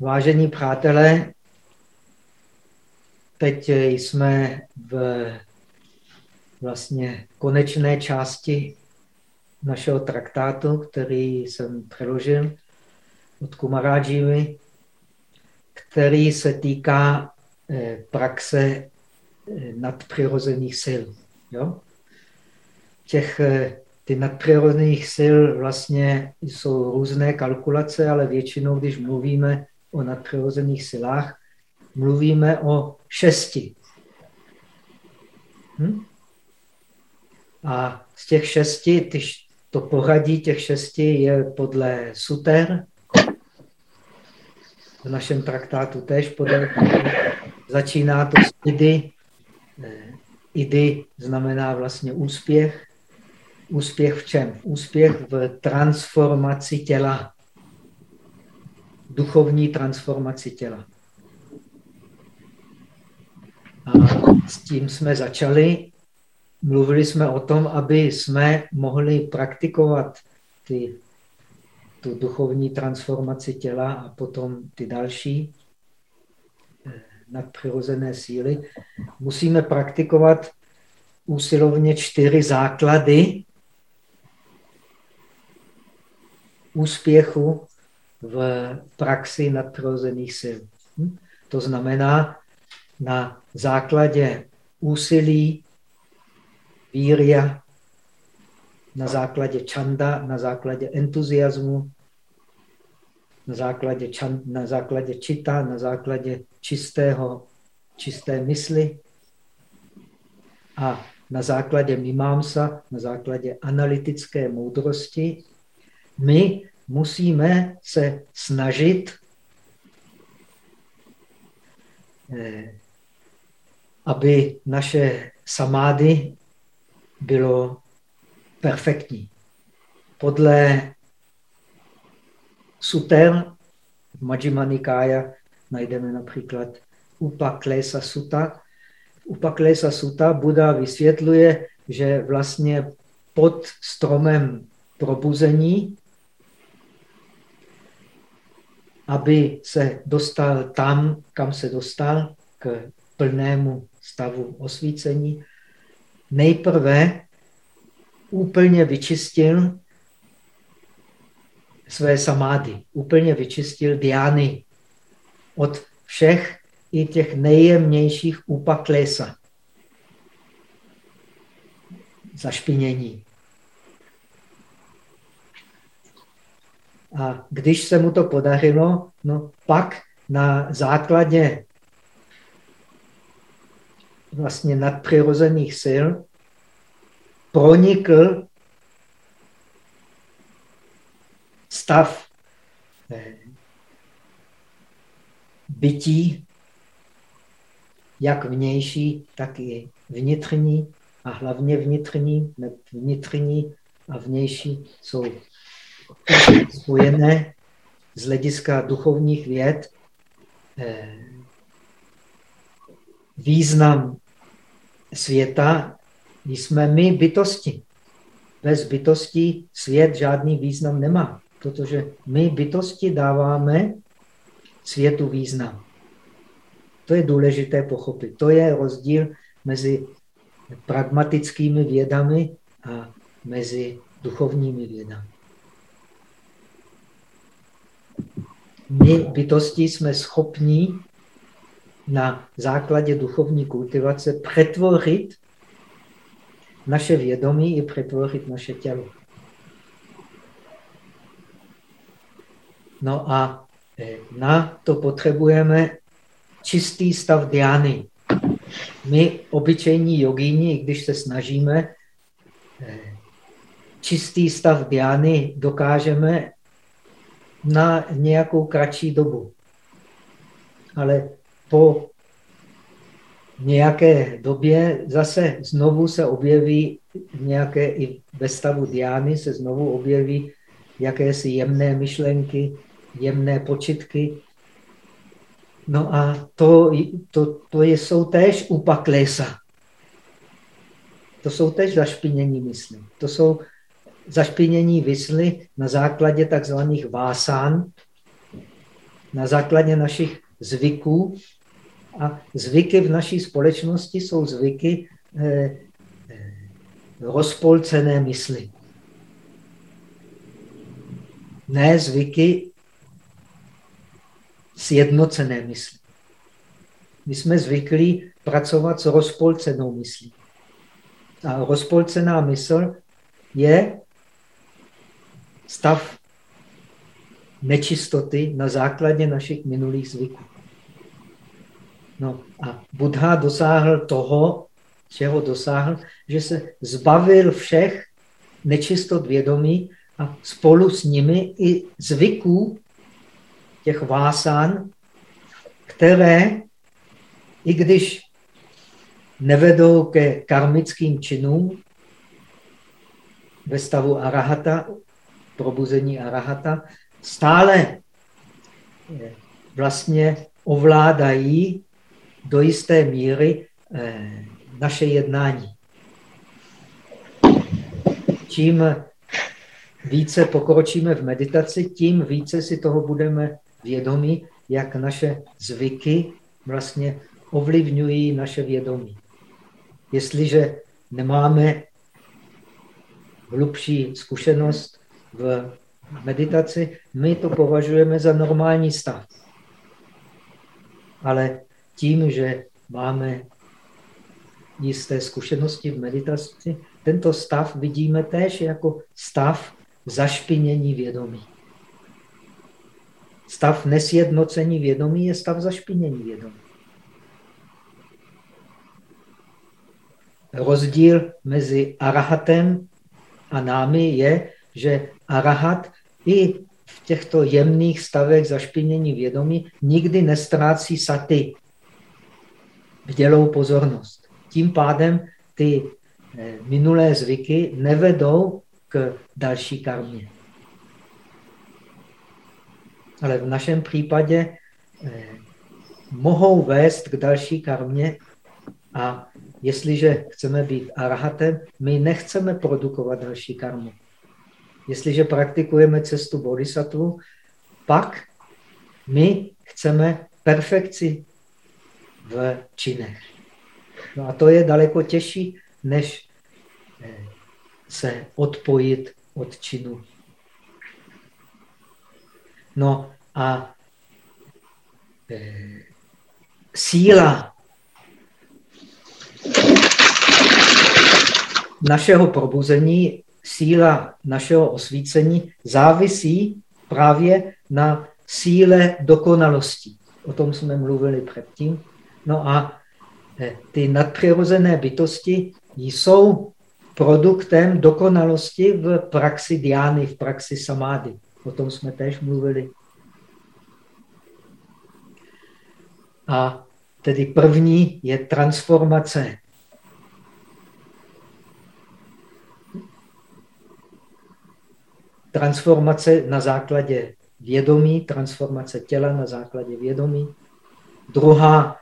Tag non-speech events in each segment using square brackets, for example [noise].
Vážení přátelé, teď jsme v vlastně konečné části našeho traktátu, který jsem přeložil od Kumarádžívy, který se týká eh, praxe eh, nadpřirozených sil. Jo? Těch, eh, ty nadpřirozených sil vlastně jsou různé kalkulace, ale většinou, když mluvíme o nadpřirozených silách, mluvíme o šesti. Hm? A z těch šesti, ty, to poradí těch šesti je podle Suter, v našem traktátu tež podle začíná to s idy. Eh, idy znamená vlastně úspěch. Úspěch v čem? Úspěch v transformaci těla. Duchovní transformaci těla. A s tím jsme začali. Mluvili jsme o tom, aby jsme mohli praktikovat ty, tu duchovní transformaci těla a potom ty další eh, nadpřirozené síly. Musíme praktikovat úsilovně čtyři základy úspěchu v praxi nadpřirozených sil. Hm? To znamená, na základě úsilí, víria, na základě čanda, na základě entuziasmu, na základě, čan, na základě čita, na základě čistého, čisté mysli a na základě mimámsa, na základě analytické moudrosti, my musíme se snažit eh, aby naše samády bylo perfektní. Podle suter v Majjima najdeme například Upaklesa Sutta. Upaklesa Sutta Buddha vysvětluje, že vlastně pod stromem probuzení, aby se dostal tam, kam se dostal, k plnému stavu osvícení, nejprve úplně vyčistil své samády, úplně vyčistil diány od všech i těch nejjemnějších upaklesa, zašpinění. A když se mu to podařilo, no pak na základě vlastně nadpřirozených sil pronikl stav eh, bytí, jak vnější, tak i vnitřní. A hlavně vnitřní, vnitřní a vnější jsou spojené z hlediska duchovních věd. Eh, význam světa jsme my bytosti. Bez bytosti svět žádný význam nemá, protože my bytosti dáváme světu význam. To je důležité pochopit. To je rozdíl mezi pragmatickými vědami a mezi duchovními vědami. My bytosti jsme schopní na základě duchovní kultivace přetvořit naše vědomí i přetvořit naše tělo. No a e, na to potřebujeme čistý stav diány. My, obyčejní jogíni, když se snažíme, e, čistý stav diány dokážeme na nějakou kratší dobu. Ale po nějaké době zase znovu se objeví nějaké, i ve stavu diány se znovu objeví jakési jemné myšlenky, jemné počitky. No a to, to, to je, jsou též upaklesa. To jsou též zašpinění mysli. To jsou zašpinění mysli na základě takzvaných vásán, na základě našich zvyků. A zvyky v naší společnosti jsou zvyky eh, eh, rozpolcené mysli. Ne zvyky sjednocené mysli. My jsme zvyklí pracovat s rozpolcenou myslí. A rozpolcená mysl je stav nečistoty na základě našich minulých zvyků. No a Buddha dosáhl toho, čeho dosáhl, že se zbavil všech nečistot vědomí a spolu s nimi i zvyků těch vásán, které, i když nevedou ke karmickým činům ve stavu arahata, probuzení arahata, stále vlastně ovládají do jisté míry eh, naše jednání. Čím více pokročíme v meditaci, tím více si toho budeme vědomí, jak naše zvyky vlastně ovlivňují naše vědomí. Jestliže nemáme hlubší zkušenost v meditaci, my to považujeme za normální stav. Ale tím, že máme jisté zkušenosti v meditaci, tento stav vidíme též jako stav zašpinění vědomí. Stav nesjednocení vědomí je stav zašpinění vědomí. Rozdíl mezi arahatem a námi je, že arahat i v těchto jemných stavech zašpinění vědomí nikdy nestrácí saty, vdělou pozornost. Tím pádem ty eh, minulé zvyky nevedou k další karmě. Ale v našem případě eh, mohou vést k další karmě a jestliže chceme být arahatem, my nechceme produkovat další karmu. Jestliže praktikujeme cestu bodhisattva, pak my chceme perfekci v činech. No a to je daleko těžší, než eh, se odpojit od činu. No a e, síla našeho probuzení, síla našeho osvícení závisí právě na síle dokonalosti. O tom jsme mluvili předtím. No a e, ty nadpřirozené bytosti jsou produktem dokonalosti v praxi diány, v praxi samády. O tom jsme též mluvili. A tedy první je transformace. Transformace na základě vědomí, transformace těla na základě vědomí. Druhá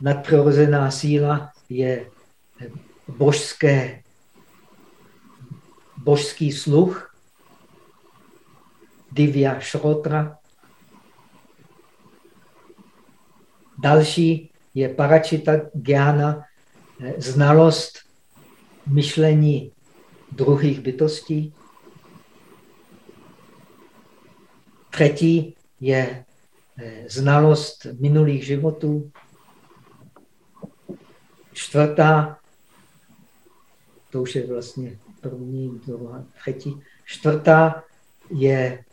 nadpřirozená síla je božské, božský sluch, divya šrotra. Další je paračita gyana, znalost myšlení druhých bytostí. Třetí je eh, znalost minulých životů. Čtvrtá to už je vlastně první, druhá, třetí. Čtvrtá je,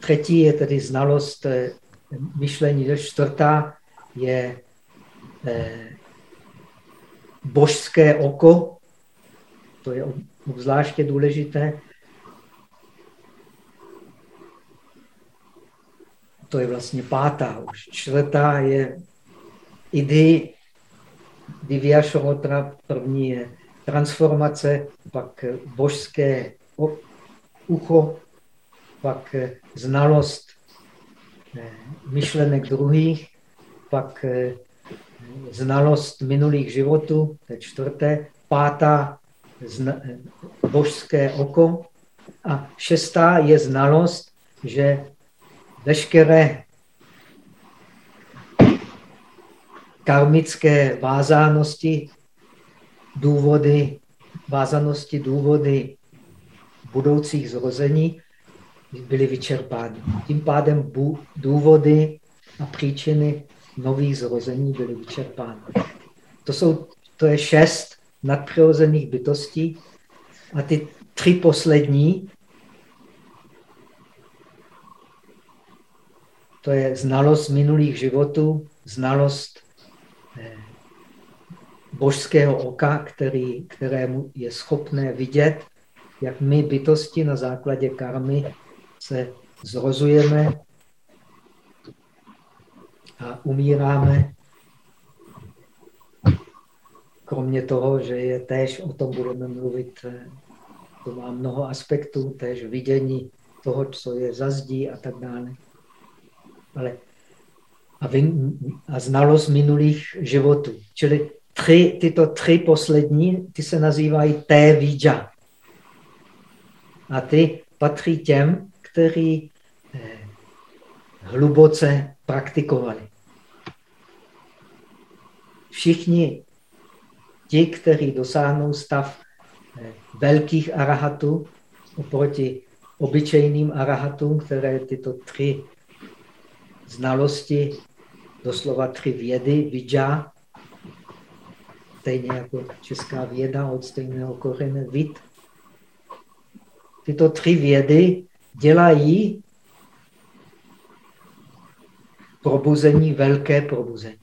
třetí je tedy znalost eh, myšlení, čtvrtá je eh, božské oko, to je obzvláště důležité. To je vlastně pátá už. Čtvrtá je idy Divyashomotra, první je transformace, pak božské ucho, pak znalost myšlenek druhých, pak eh, znalost minulých životů, to je čtvrté, pátá božské oko a šestá je znalost, že veškeré karmické vázánosti, důvody, vázanosti, důvody budoucích zrození byly vyčerpány. Tím pádem důvody a příčiny nových zrození byly vyčerpány. To, jsou, to je šest nadpřirozených bytostí a ty tři poslední, to je znalost minulých životů, znalost eh, božského oka, který, kterému je schopné vidět, jak my bytosti na základě karmy se zrozujeme a umíráme. Kromě toho, že je též, o tom budeme mluvit, eh, to má mnoho aspektů, též vidění toho, co je za zdí a tak dále. Ale a, vy, a znalost minulých životů. Čili tři, tyto tři poslední, ty se nazývají té vidža. A ty patří těm, kteří eh, hluboce praktikovali. Všichni ti, kteří dosáhnou stav eh, velkých arahatů oproti obyčejným arahatům, které tyto tři znalosti, doslova tři vědy, vidža, stejně jako česká věda od stejného kořene, vid. Tyto tři vědy dělají probuzení, velké probuzení.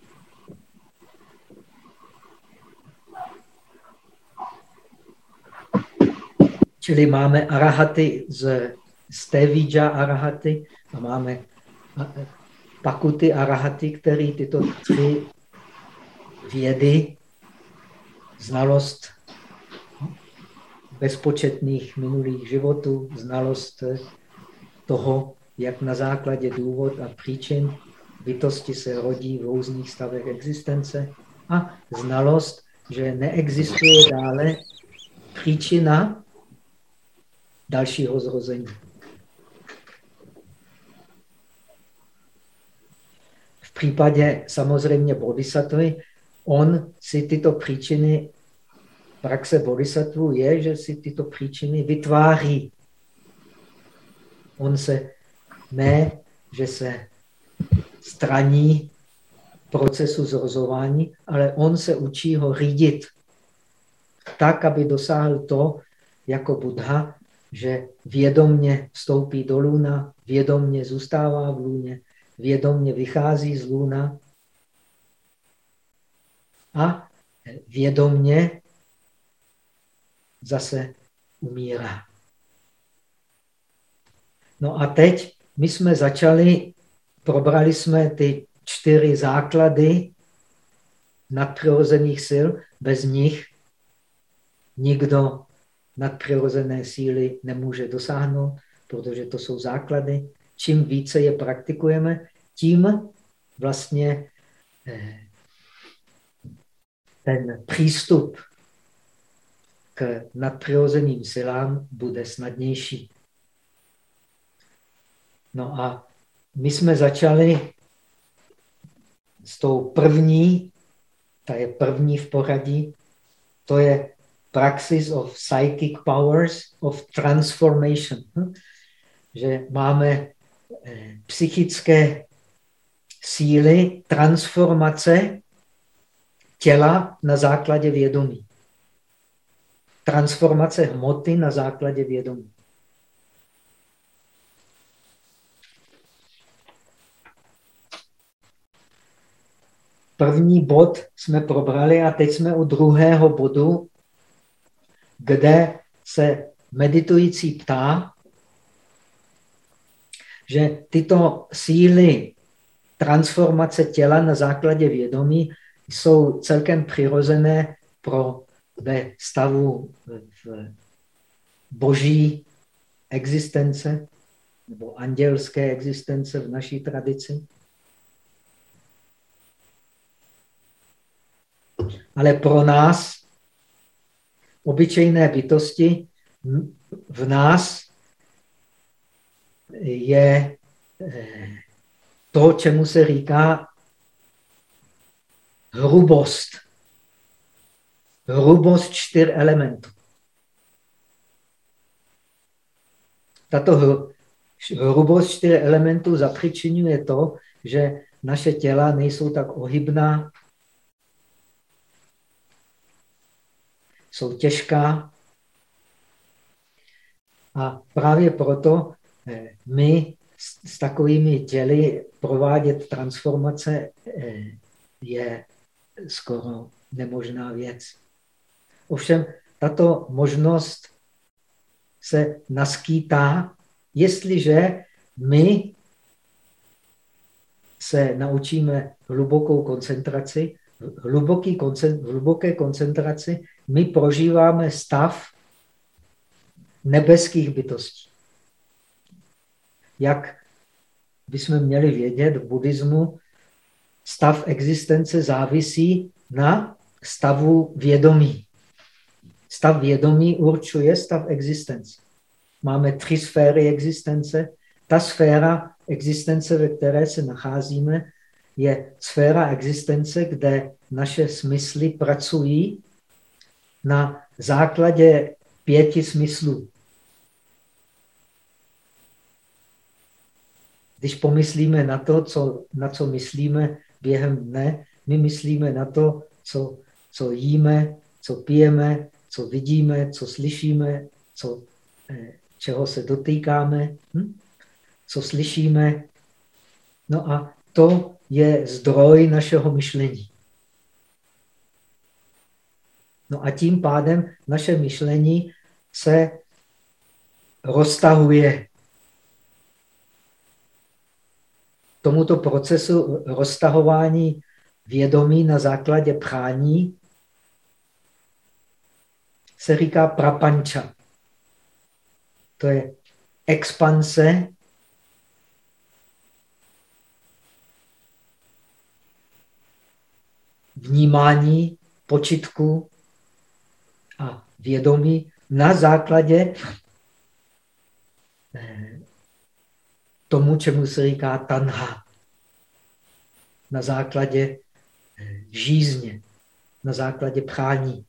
Čili máme arahaty z, z Tevidža arahaty a máme pakuty arahaty, který tyto tři vědy, znalost bezpočetných minulých životů, znalost toho, jak na základě důvod a příčin bytosti se rodí v různých stavech existence a znalost, že neexistuje dále příčina dalšího zrození. V případě samozřejmě bodhisattvy, on si tyto příčiny, praxe bodhisattva je, že si tyto příčiny vytváří. On se ne, že se straní procesu zrozování, ale on se učí ho řídit tak, aby dosáhl to, jako Buddha, že vědomně vstoupí do luna, vědomně zůstává v luně, vědomně vychází z luna a vědomně zase umírá. No a teď my jsme začali, probrali jsme ty čtyři základy nadpřirozených sil, bez nich nikdo nadpřirozené síly nemůže dosáhnout, protože to jsou základy. Čím více je praktikujeme, tím vlastně eh, ten přístup k nadpřirozeným silám bude snadnější. No a my jsme začali s tou první, ta je první v poradí, to je praxis of psychic powers of transformation. Hm? Že máme psychické síly transformace těla na základě vědomí. Transformace hmoty na základě vědomí. První bod jsme probrali a teď jsme u druhého bodu kde se meditující ptá, že tyto síly transformace těla na základě vědomí jsou celkem přirozené pro ve stavu v boží existence nebo andělské existence v naší tradici. Ale pro nás obyčejné bytosti v nás je eh, to, čemu se říká hrubost. Hrubost čtyř elementů. Tato hrubost čtyř elementů zapřičinuje to, že naše těla nejsou tak ohybná, jsou těžká. A právě proto my s takovými těly provádět transformace eh, je skoro nemožná věc. Ovšem, tato možnost se naskýtá, jestliže my se naučíme hlubokou koncentraci, hluboký koncent, hluboké koncentraci, my prožíváme stav nebeských bytostí. Jak bychom měli vědět v buddhismu, stav existence závisí na stavu vědomí. Stav vědomí určuje stav existence. Máme tři sféry existence. Ta sféra existence, ve které se nacházíme, je sféra existence, kde naše smysly pracují na základě pěti smyslů. Když pomyslíme na to, co, na co myslíme během dne, my myslíme na to, co, co jíme, co pijeme, co vidíme, co slyšíme, co, eh, čeho se dotýkáme, hm? co slyšíme. No a to je zdroj našeho myšlení. No a tím pádem naše myšlení se roztahuje. Tomuto procesu roztahování vědomí na základě prání se říká prapanča. To je expanse vnímání, počitku a vědomí na základě eh, tomu, čemu se říká tanha. Na základě eh, žízně, na základě prání.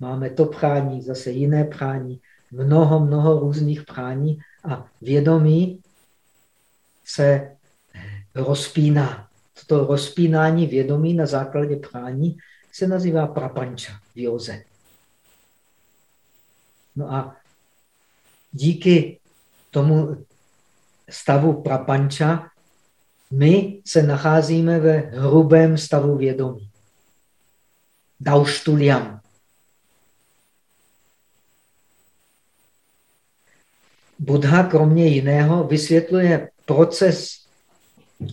Máme to prání, zase jiné prání, mnoho, mnoho různých prání a vědomí se eh, rozpíná. Toto rozpínání vědomí na základě prání se nazývá prapanča v józe. No a díky tomu stavu prapanča my se nacházíme ve hrubém stavu vědomí. Dauštuliam. Buddha kromě jiného vysvětluje proces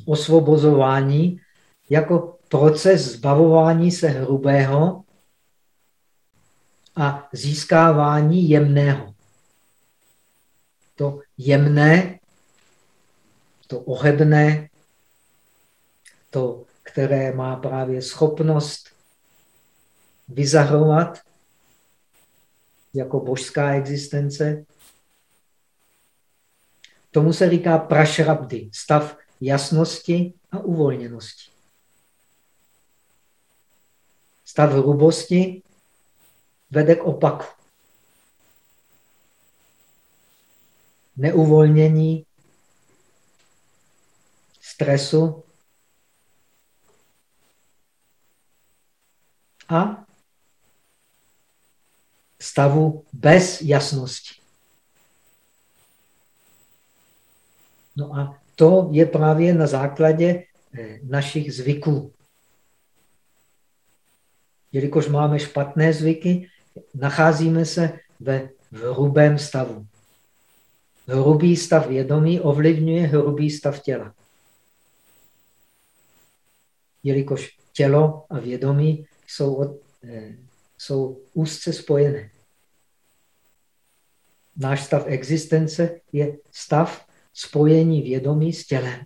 osvobozování jako proces zbavování se hrubého a získávání jemného. To jemné, to ohebné, to, které má právě schopnost vyzahrovat jako božská existence. Tomu se říká prašrabdy, stav jasnosti a uvolněnosti. Stav hrubosti vede k opaku. Neuvolnění, stresu a stavu bez jasnosti. No a to je právě na základě eh, našich zvyků. Jelikož máme špatné zvyky, nacházíme se ve hrubém stavu. Hrubý stav vědomí ovlivňuje hrubý stav těla. Jelikož tělo a vědomí jsou, od, eh, jsou úzce spojené. Náš stav existence je stav spojení vědomí s tělem.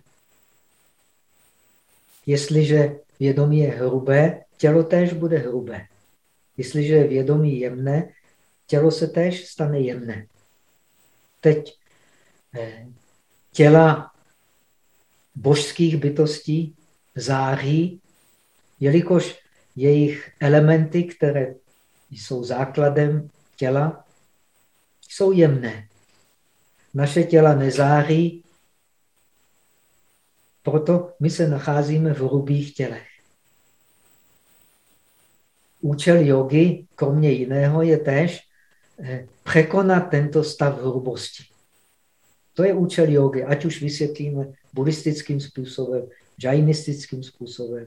Jestliže vědomí je hrubé, tělo též bude hrubé. Jestliže je vědomí jemné, tělo se též stane jemné. Teď, eh, těla božských bytostí září, jelikož jejich elementy, které jsou základem těla, jsou jemné. Naše těla nezáří, proto my se nacházíme v hrubých tělech. Účel jogy, kromě jiného, je též eh, překonat tento stav hrubosti. To je účel jogy, ať už vysvětlíme buddhistickým způsobem, džajnistickým způsobem,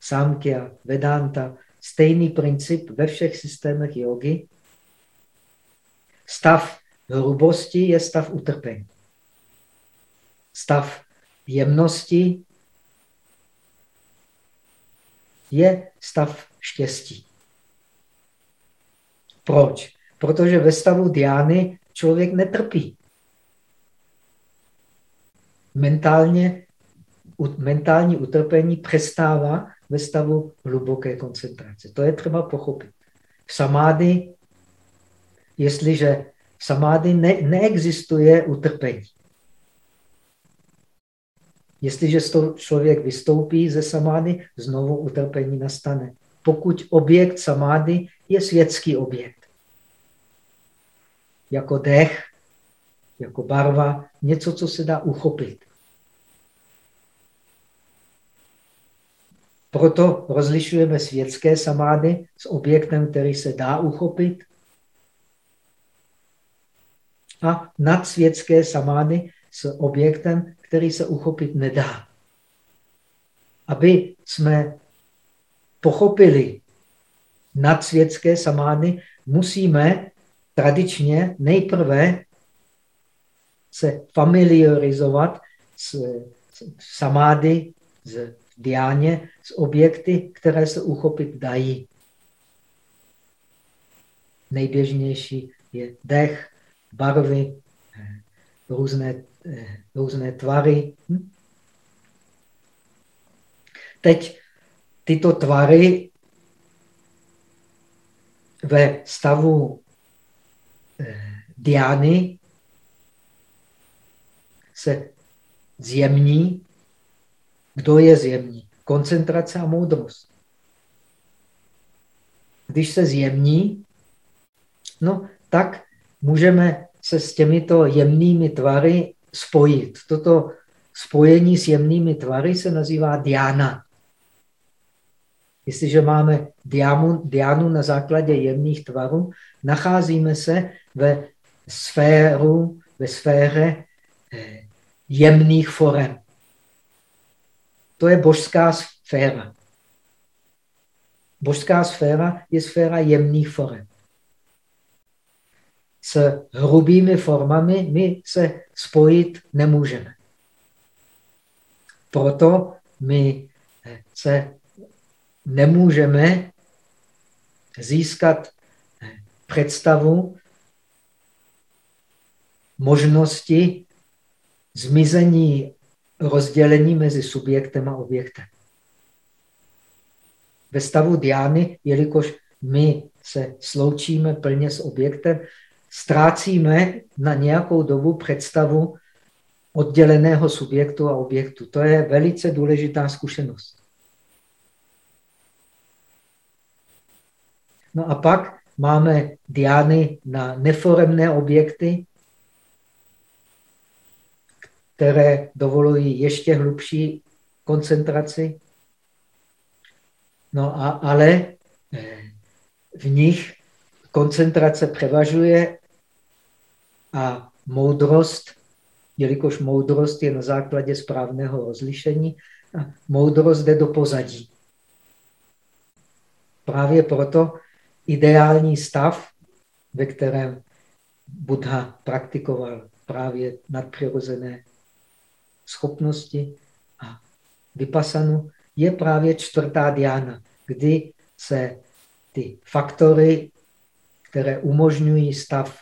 samkhya, vedanta, stejný princip ve všech systémech jogy. Stav hrubosti je stav utrpení. Stav jemnosti je stav štěstí. Proč? Protože ve stavu diány člověk netrpí. Mentálně, mentální utrpení přestává ve stavu hluboké koncentrace. To je třeba pochopit. V samády, jestliže v samády ne, neexistuje utrpení. Jestliže člověk vystoupí ze samády, znovu utrpení nastane. Pokud objekt samády je světský objekt. Jako dech, jako barva, něco, co se dá uchopit. Proto rozlišujeme světské samády s objektem, který se dá uchopit. A nadsvětské samády s objektem, který se uchopit nedá. Aby jsme pochopili nadsvětské samády, musíme tradičně nejprve se familiarizovat s, samády, s diáně, s objekty, které se uchopit dají. Nejběžnější je dech, barvy, eh, různé Eh, různé tvary. Hm? Teď tyto tvary ve stavu eh, diány se zjemní. Kdo je zjemní? Koncentrace a moudrost. Když se zjemní, no tak můžeme se s těmito jemnými tvary spojit. Toto spojení s jemnými tvary se nazývá diána. Jestliže máme diámu, diánu na základě jemných tvarů, nacházíme se ve sféru, ve sféře eh, jemných forem. To je božská sféra. Božská sféra je sféra jemných forem s hrubými formami my se spojit nemůžeme. Proto my se nemůžeme získat představu možnosti zmizení rozdělení mezi subjektem a objektem. Ve stavu diány, jelikož my se sloučíme plně s objektem, ztrácíme na nějakou dobu představu odděleného subjektu a objektu. To je velice důležitá zkušenost. No a pak máme diány na neforemné objekty, které dovolují ještě hlubší koncentraci. No a, ale eh, v nich koncentrace převažuje a moudrost, jelikož moudrost je na základě správného rozlišení, a moudrost jde do pozadí. Právě proto ideální stav, ve kterém Buddha praktikoval právě nadpřirozené schopnosti a vypasanu, je právě čtvrtá diána, kdy se ty faktory, které umožňují stav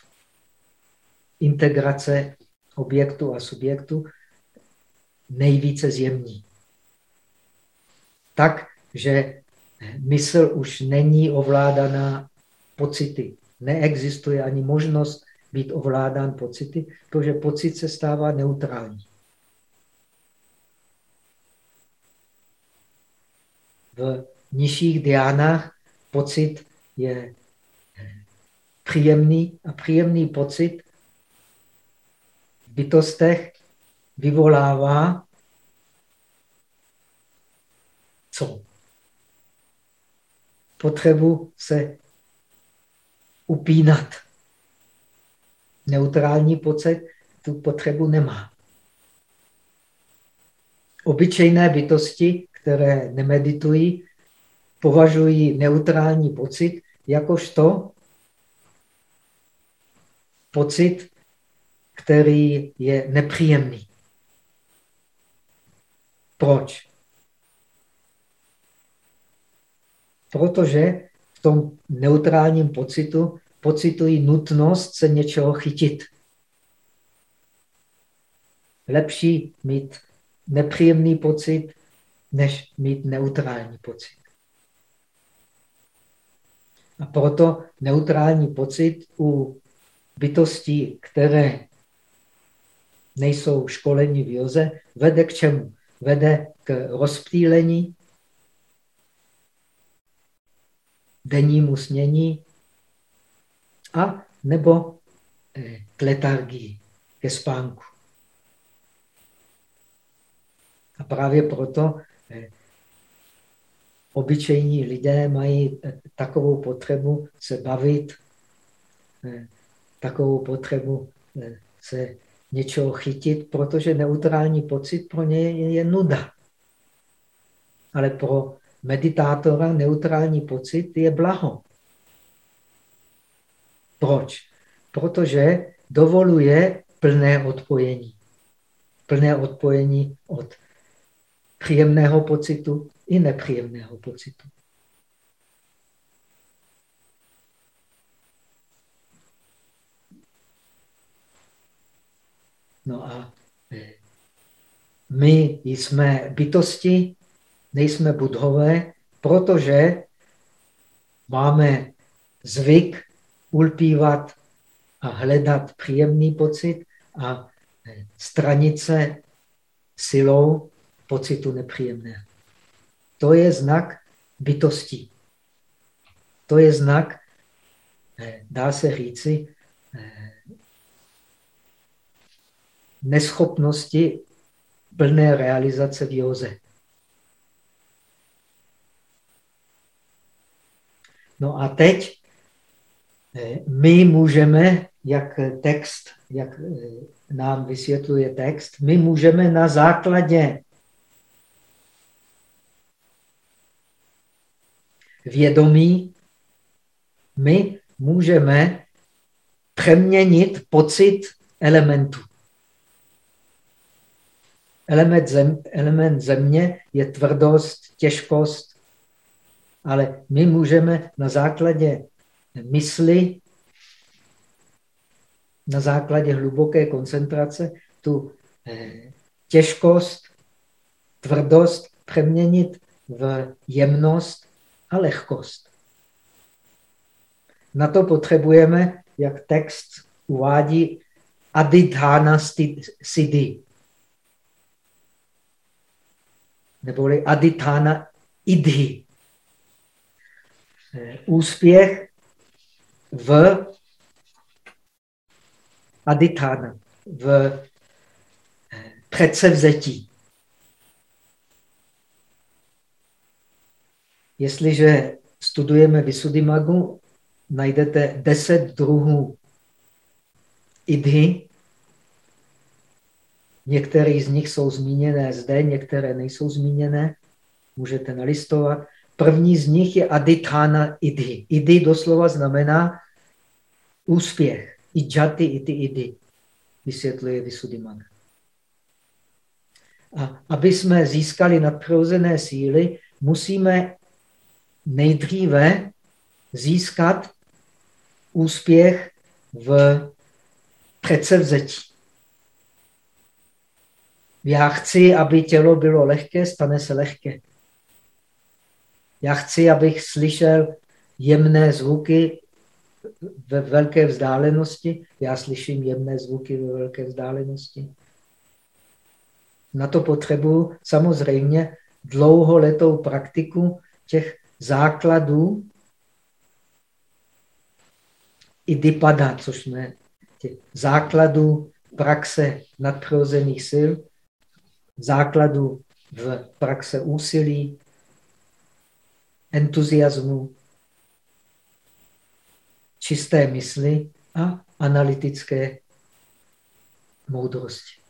integrace objektu a subjektu nejvíce zjemní. Tak, že mysl už není ovládaná pocity. Neexistuje ani možnost být ovládán pocity, protože pocit se stává neutrální. V nižších diánách pocit je příjemný a příjemný pocit v bytostech vyvolává co? Potřebu se upínat. Neutrální pocit tu potřebu nemá. Obyčejné bytosti, které nemeditují, považují neutrální pocit jakožto pocit, který je nepříjemný. Proč? Protože v tom neutrálním pocitu pocitují nutnost se něčeho chytit. Lepší mít nepříjemný pocit, než mít neutrální pocit. A proto neutrální pocit u bytostí, které nejsou školení v joze, vede k čemu? Vede k rozptýlení, dennímu snění a nebo eh, k letargii, ke spánku. A právě proto obyčejní lidé mají eh, takovou potřebu se bavit, takovou potřebu se něčeho chytit, protože neutrální pocit pro ně je nuda. Ale pro meditátora neutrální pocit je blaho. Proč? Protože dovoluje plné odpojení. Plné odpojení od příjemného pocitu i nepříjemného pocitu. No a e, my jsme bytosti, nejsme budhové, protože máme zvyk ulpívat a hledat příjemný pocit a e, stranit se silou pocitu nepříjemné. To je znak bytosti. To je znak, e, dá se říci, neschopnosti plné realizace v józe. No a teď eh, my můžeme, jak text, jak eh, nám vysvětluje text, my můžeme na základě vědomí, my můžeme přeměnit pocit elementu. Element, zem, element země je tvrdost, těžkost, ale my můžeme na základě mysli, na základě hluboké koncentrace tu eh, těžkost, tvrdost přeměnit v jemnost a lehkost. Na to potřebujeme, jak text uvádí, adidhana siddhi. neboli aditana idhi. Eh, úspěch v aditana, v eh, předsevzetí. Jestliže studujeme Visuddhimagu, najdete deset druhů idhy, Některé z nich jsou zmíněné zde, některé nejsou zmíněné. Můžete nalistovat. První z nich je aditana idhi. Idhi doslova znamená úspěch. Ijati iti idhi, vysvětluje Visuddhimana. A aby jsme získali nadpřirozené síly, musíme nejdříve získat úspěch v předsevzetí. Já chci, aby tělo bylo lehké, stane se lehké. Já chci, abych slyšel jemné zvuky, ve velké vzdálenosti, já slyším jemné zvuky ve velké vzdálenosti. Na to potřebuji samozřejmě dlouholetou praktiku těch základů i dipada, což jsme těch základů praxe nadpřirozených sil, základů v praxe úsilí, entuziasmu, čisté mysli a analytické moudrosti.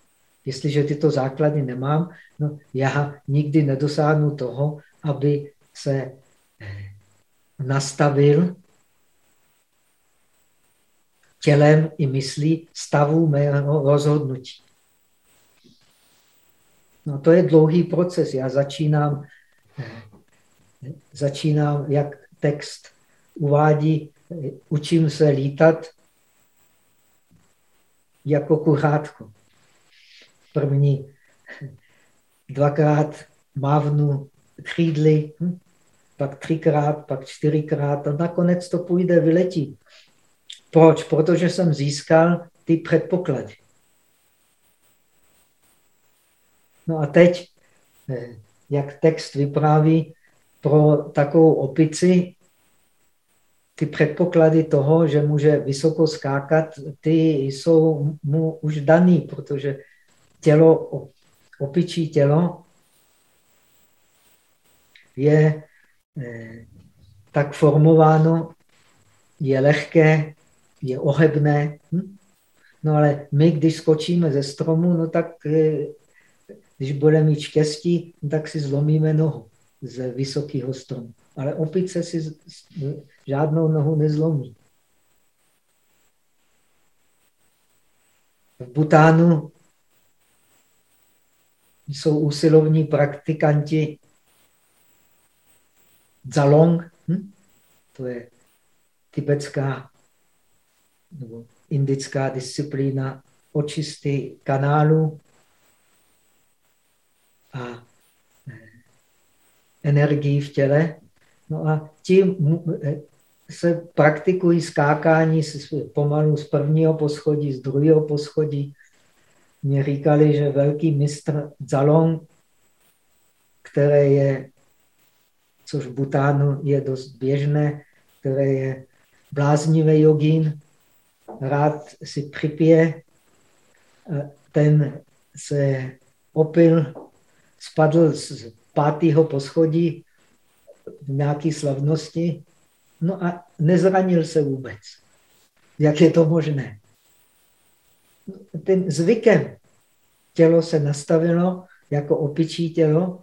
Jestliže tyto základy nemám, no já nikdy nedosáhnu toho, aby se nastavil tělem i myslí stavu mého rozhodnutí. No to je dlouhý proces. Já začínám, začínám jak text uvádí, učím se lítat jako kuřátko. První dvakrát mávnu křídly, hm? Pak třikrát, pak čtyřikrát a nakonec to půjde, vyletí. Proč? Protože jsem získal ty předpoklady. No a teď, eh, jak text vypráví, pro takovou opici ty předpoklady toho, že může vysoko skákat, ty jsou mu už daný, protože tělo, opičí tělo je tak formováno, je lehké, je ohebné. Hm? No ale my, když skočíme ze stromu, no tak eh, když budeme mít štěstí, no tak si zlomíme nohu z vysokého stromu. Ale opice si žádnou nohu nezlomí. V Butánu jsou úsilovní praktikanti Zalong, hm? to je tibetská nebo indická disciplína očisty kanálu a eh, energii v těle. No a tím eh, se praktikují skákání pomalu z prvního poschodí, z druhého poschodí. Mě říkali, že velký mistr Zalong, které je, což v Butánu je dost běžné, které je bláznivý jogín, rád si připije, ten se opil, spadl z pátého poschodí v nějaké slavnosti, no a nezranil se vůbec. Jak je to možné? Ten zvykem tělo se nastavilo jako opičí tělo,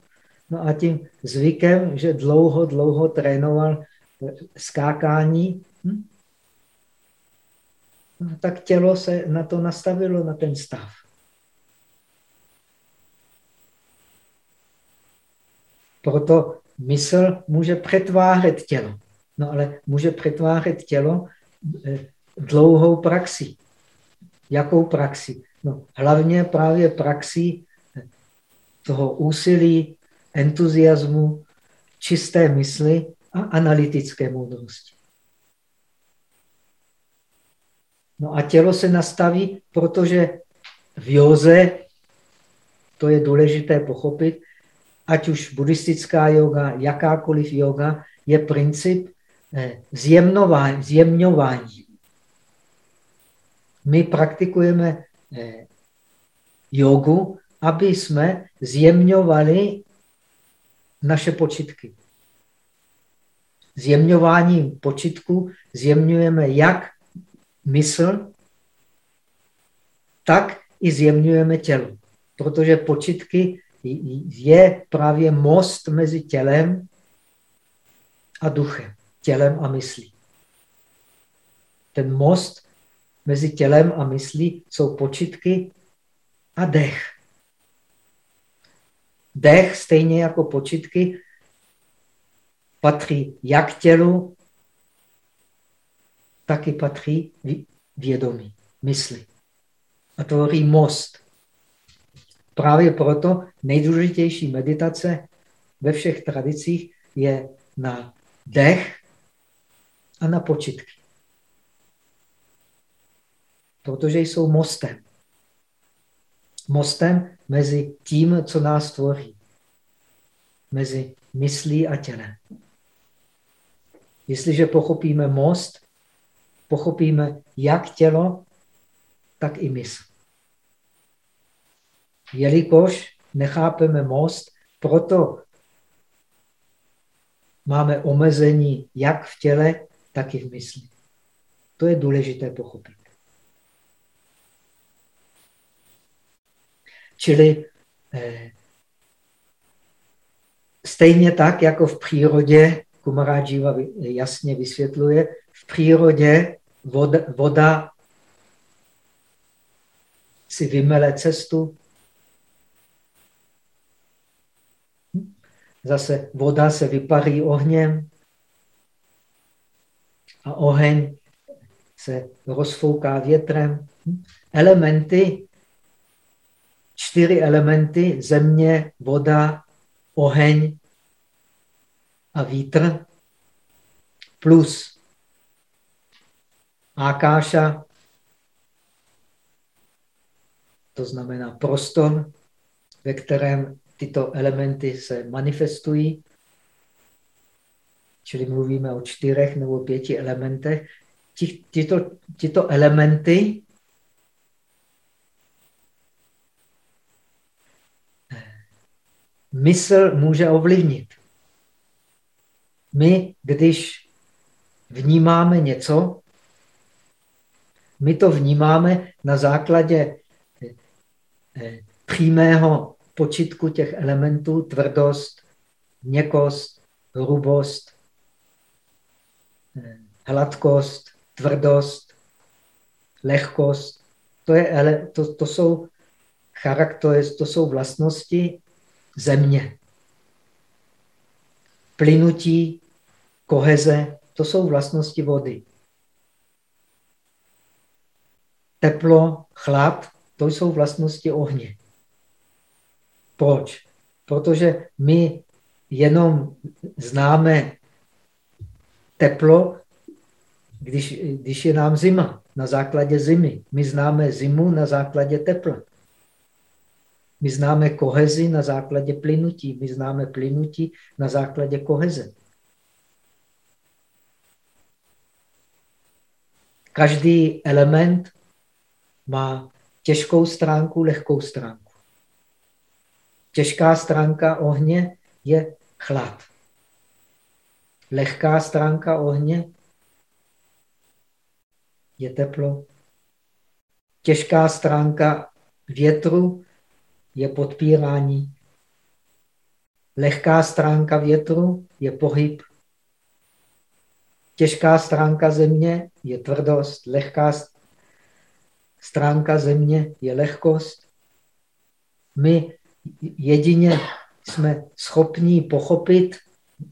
no a tím zvykem, že dlouho, dlouho trénoval skákání, hm? no, tak tělo se na to nastavilo, na ten stav. Proto mysl může přetvářet tělo. No ale může přetvářet tělo eh, dlouhou praxi. Jakou praxi? No, hlavně právě praxi eh, toho úsilí, entuziasmu, čisté mysli a analytické moudrosti. No a tělo se nastaví, protože v józe, to je důležité pochopit, ať už buddhistická yoga, jakákoliv yoga, je princip eh, zjemňování. My praktikujeme eh, jogu, aby jsme zjemňovali naše počitky. Zjemňováním počitku zjemňujeme jak mysl, tak i zjemňujeme tělo. Protože počitky je právě most mezi tělem a duchem, tělem a myslí. Ten most mezi tělem a myslí jsou počitky a dech. Dech, stejně jako počitky, patří jak tělu, tak i patří vědomí, mysli. A tvoří most. Právě proto nejdůležitější meditace ve všech tradicích je na dech a na počitky. Protože jsou mostem. Mostem mezi tím, co nás tvoří. Mezi myslí a tělem. Jestliže pochopíme most, pochopíme jak tělo, tak i mysl. Jelikož nechápeme most, proto máme omezení jak v těle, tak i v mysli. To je důležité pochopit. Čili eh, stejně tak, jako v přírodě, Kumaradživa jasně vysvětluje, v přírodě voda, voda si vymele cestu. Zase voda se vyparí ohněm a oheň se rozfouká větrem. Elementy, čtyři elementy, země, voda, oheň a vítr, plus Akáša, to znamená prostor, ve kterém tyto elementy se manifestují, čili mluvíme o čtyřech nebo pěti elementech. Tyto, tyto elementy mysl může ovlivnit. My, když vnímáme něco, my to vnímáme na základě eh, přímého počitku těch elementů, tvrdost, měkost, hrubost, eh, hladkost, tvrdost, lehkost. To, je, to, to, jsou charaktery, to jsou vlastnosti země. Plynutí, koheze, to jsou vlastnosti vody. Teplo, chlad, to jsou vlastnosti ohně. Proč? Protože my jenom známe teplo, když, když je nám zima, na základě zimy. My známe zimu na základě tepla. My známe kohezi na základě plynutí. My známe plynutí na základě koheze. Každý element má těžkou stránku, lehkou stránku. Těžká stránka ohně je chlad. Lehká stránka ohně je teplo. Těžká stránka větru je podpírání. Lehká stránka větru je pohyb. Těžká stránka země je tvrdost. Lehká stránka země je lehkost. My jedině jsme schopní pochopit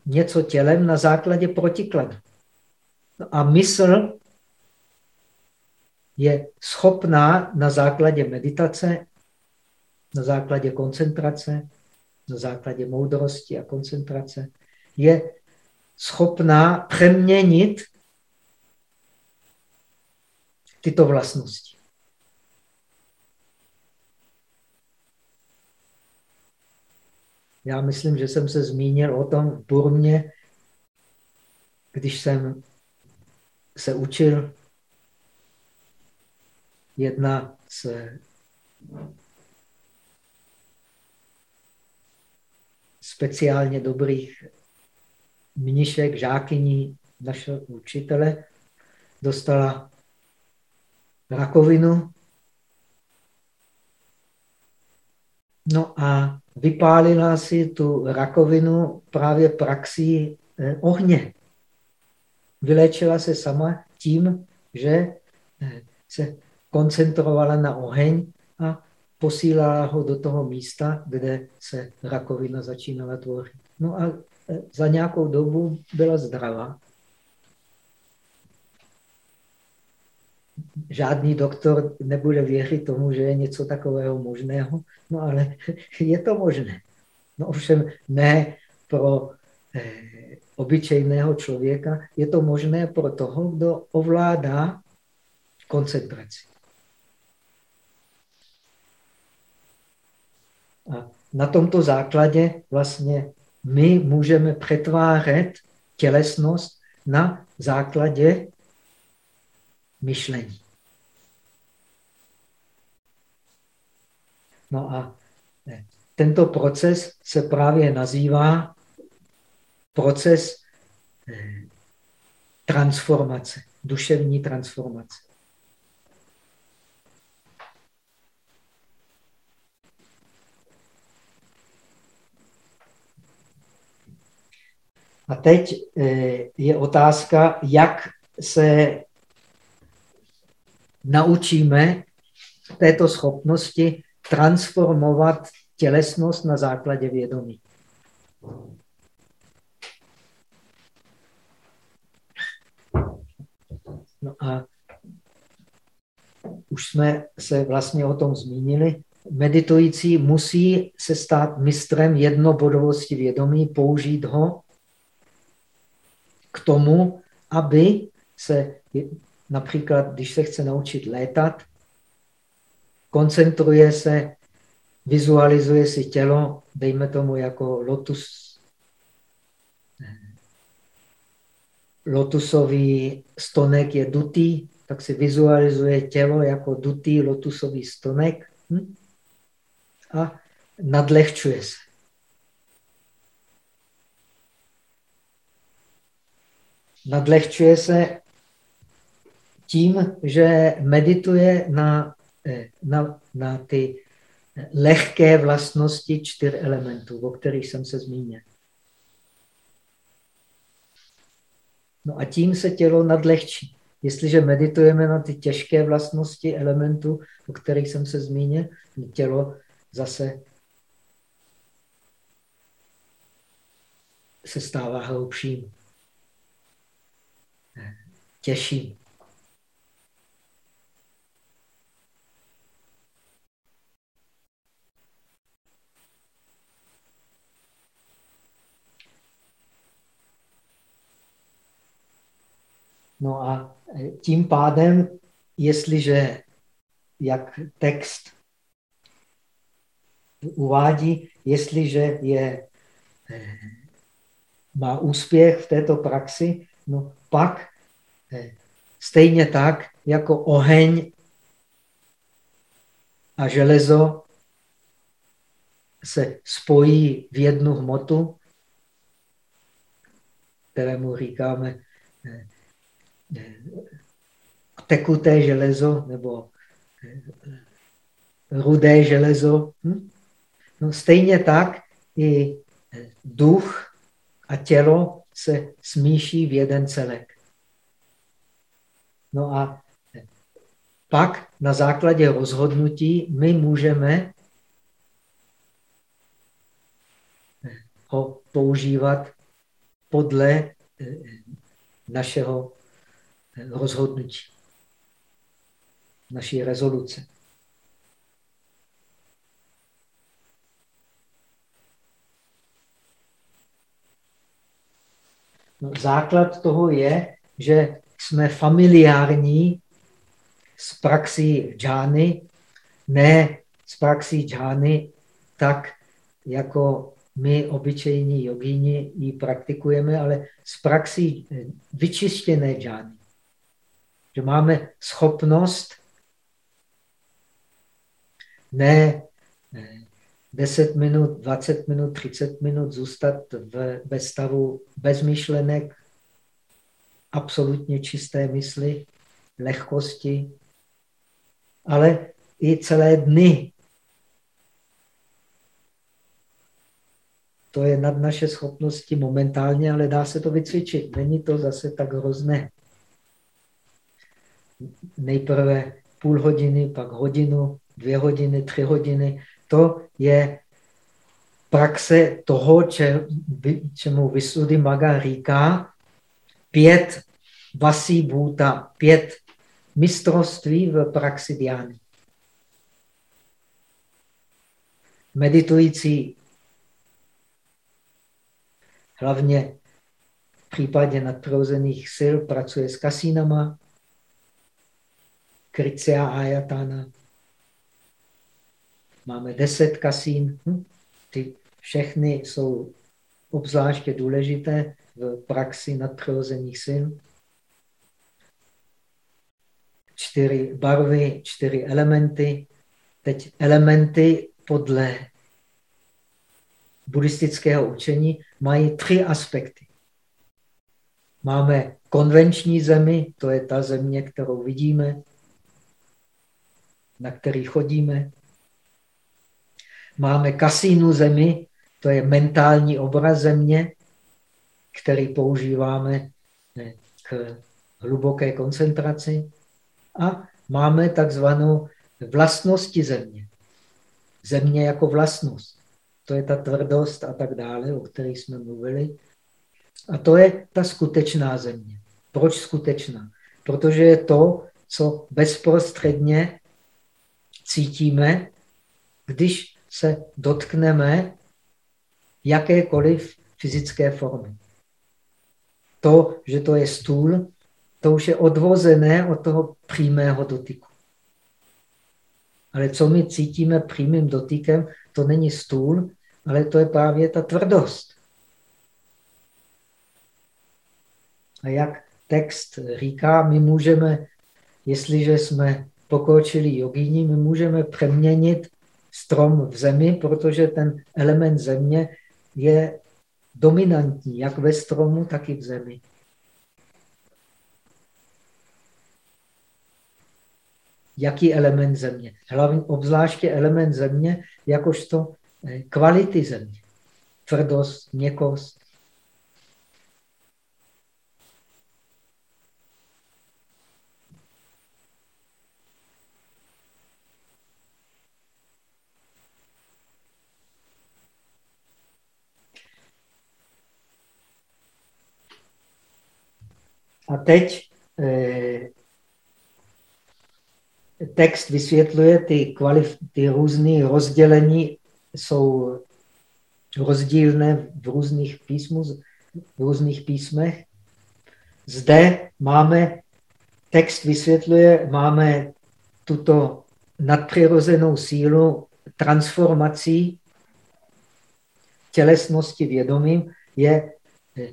něco tělem na základě protikladu. A mysl je schopná na základě meditace na základě koncentrace, na základě moudrosti a koncentrace, je schopná přeměnit tyto vlastnosti. Já myslím, že jsem se zmínil o tom v Burmě, když jsem se učil jedna z speciálně dobrých mnišek, žákyní našeho učitele, dostala rakovinu. No a vypálila si tu rakovinu právě praxí eh, ohně. Vylečila se sama tím, že eh, se koncentrovala na oheň a posílala ho do toho místa, kde se rakovina začínala tvořit. No a e, za nějakou dobu byla zdravá. Žádný doktor nebude věřit tomu, že je něco takového možného, no ale [laughs] je to možné. No ovšem ne pro eh, obyčejného člověka, je to možné pro toho, kdo ovládá koncentraci. A na tomto základě vlastně my můžeme přetvářet tělesnost na základě myšlení. No a tento proces se právě nazývá proces eh, transformace, duševní transformace. A teď eh, je otázka, jak se naučíme této schopnosti transformovat tělesnost na základě vědomí. No a už jsme se vlastně o tom zmínili. Meditující musí se stát mistrem jednobodovosti vědomí, použít ho k tomu, aby se například, když se chce naučit létat, koncentruje se, vizualizuje si tělo, dejme tomu jako lotus, lotusový stonek je dutý, tak si vizualizuje tělo jako dutý lotusový stonek hm? a nadlehčuje se. Nadlehčuje se tím, že medituje na, eh, na, na ty lehké vlastnosti čtyř elementů, o kterých jsem se zmínil. No a tím se tělo nadlehčí. Jestliže meditujeme na ty těžké vlastnosti elementů, o kterých jsem se zmínil, tělo zase se stává hloubším, těžším. No a e, tím pádem, jestliže, jak text uvádí, jestliže je, e, má úspěch v této praxi, no pak stejně tak, jako oheň a železo se spojí v jednu hmotu, kterému říkáme tekuté železo nebo eh, rudé železo. Hm? No stejně tak i eh, duch a tělo se smíší v jeden celek. No a eh, pak na základě rozhodnutí my můžeme ho používat podle našeho rozhodnutí, naší rezoluce. No, základ toho je, že jsme familiární s praxí džány, ne s praxí džány tak, jako my, obyčejní jogíni, ji praktikujeme, ale s praxí vyčištěné džány. Že máme schopnost ne 10 minut, 20 minut, 30 minut zůstat v, ve stavu bez myšlenek, absolutně čisté mysli, lehkosti, ale i celé dny. To je nad naše schopnosti momentálně, ale dá se to vycvičit. Není to zase tak hrozné nejprve půl hodiny, pak hodinu, dvě hodiny, tři hodiny. To je praxe toho, če, čemu Vysudy Maga říká, pět vasí bůta, pět mistrovství v praxi diány. Meditující hlavně v případě nadpřirozených sil pracuje s kasínama, Kricia Ayatana. máme deset kasín. Hm? Ty všechny jsou obzvláště důležité v praxi nadpřirozených sil. Čtyři barvy, čtyři elementy. Teď elementy podle buddhistického učení mají tři aspekty. Máme konvenční zemi, to je ta země, kterou vidíme, na který chodíme. Máme kasínu zemi, to je mentální obraz země, který používáme k hluboké koncentraci. A máme takzvanou vlastnosti země. Země jako vlastnost. To je ta tvrdost a tak dále, o kterých jsme mluvili. A to je ta skutečná země. Proč skutečná? Protože je to, co bezprostředně cítíme, když se dotkneme jakékoliv fyzické formy. To, že to je stůl, to už je odvozené od toho přímého dotyku. Ale co my cítíme přímým dotykem, to není stůl, ale to je právě ta tvrdost. A jak text říká, my můžeme, jestliže jsme pokročili jogíni, my můžeme přeměnit strom v zemi, protože ten element země je dominantní jak ve stromu, tak i v zemi. Jaký element země? Hlavně obzvláště element země, jakožto eh, kvality země. Tvrdost, měkost, A teď eh, text vysvětluje ty, ty různé rozdělení, jsou rozdílné v různých písmu, v různých písmech. Zde máme, text vysvětluje, máme tuto nadpřirozenou sílu transformací tělesnosti vědomím je eh,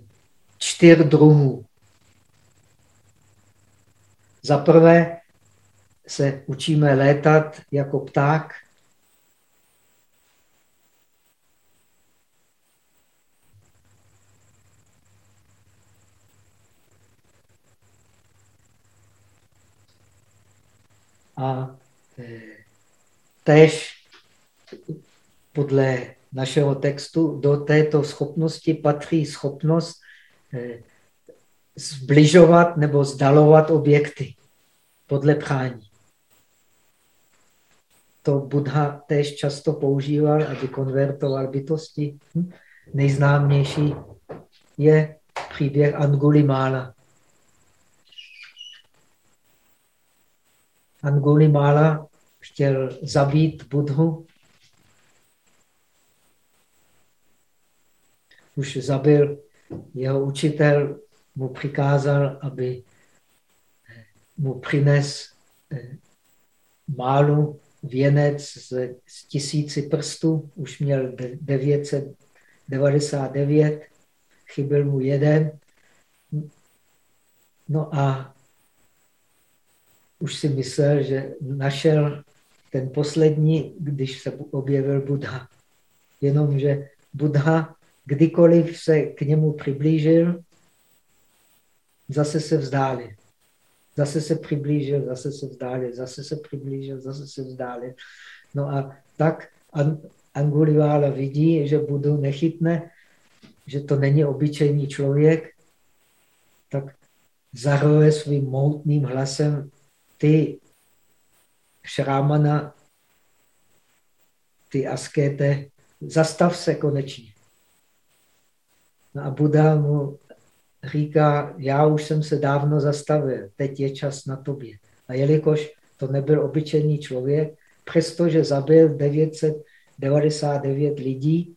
čtyř druhů. Za prvé se učíme létat jako pták. A e, tež podle našeho textu do této schopnosti patří schopnost e, zbližovat nebo zdalovat objekty podle prání. To Buddha též často používal, aby konvertoval bytosti. Hm? Nejznámější je příběh Angulimala. Angulimala chtěl zabít Budhu. Už zabil jeho učitel mu přikázal, aby eh, mu přines eh, málu věnec z, z tisíci prstů, už měl 999, chyběl mu jeden. No a už si myslel, že našel ten poslední, když se objevil Buddha. Jenomže Buddha, kdykoliv se k němu přiblížil, zase se vzdálil. Zase se přiblížil, zase se vzdálil, zase se přiblížil, zase se vzdálil. No a tak Angulivála vidí, že budu nechytne, že to není obyčejný člověk, tak zaroje svým moutným hlasem ty šrámana, ty askéte, zastav se konečně. No a Buda mu říká, já už jsem se dávno zastavil, teď je čas na tobě. A jelikož to nebyl obyčejný člověk, přestože zabil 999 lidí,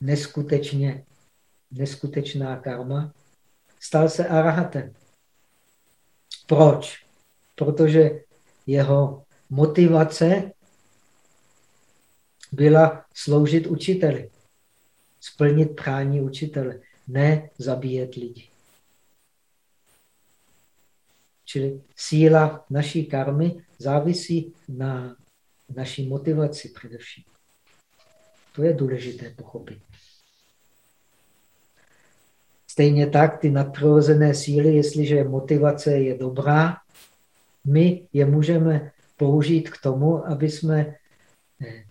neskutečně, neskutečná karma, stal se arahatem. Proč? Protože jeho motivace byla sloužit učiteli, splnit prání učitele, ne zabíjet lidi. Čili síla naší karmy závisí na naší motivaci především. To je důležité pochopit. Stejně tak ty nadpřirozené síly, jestliže motivace je dobrá, my je můžeme použít k tomu, aby jsme eh,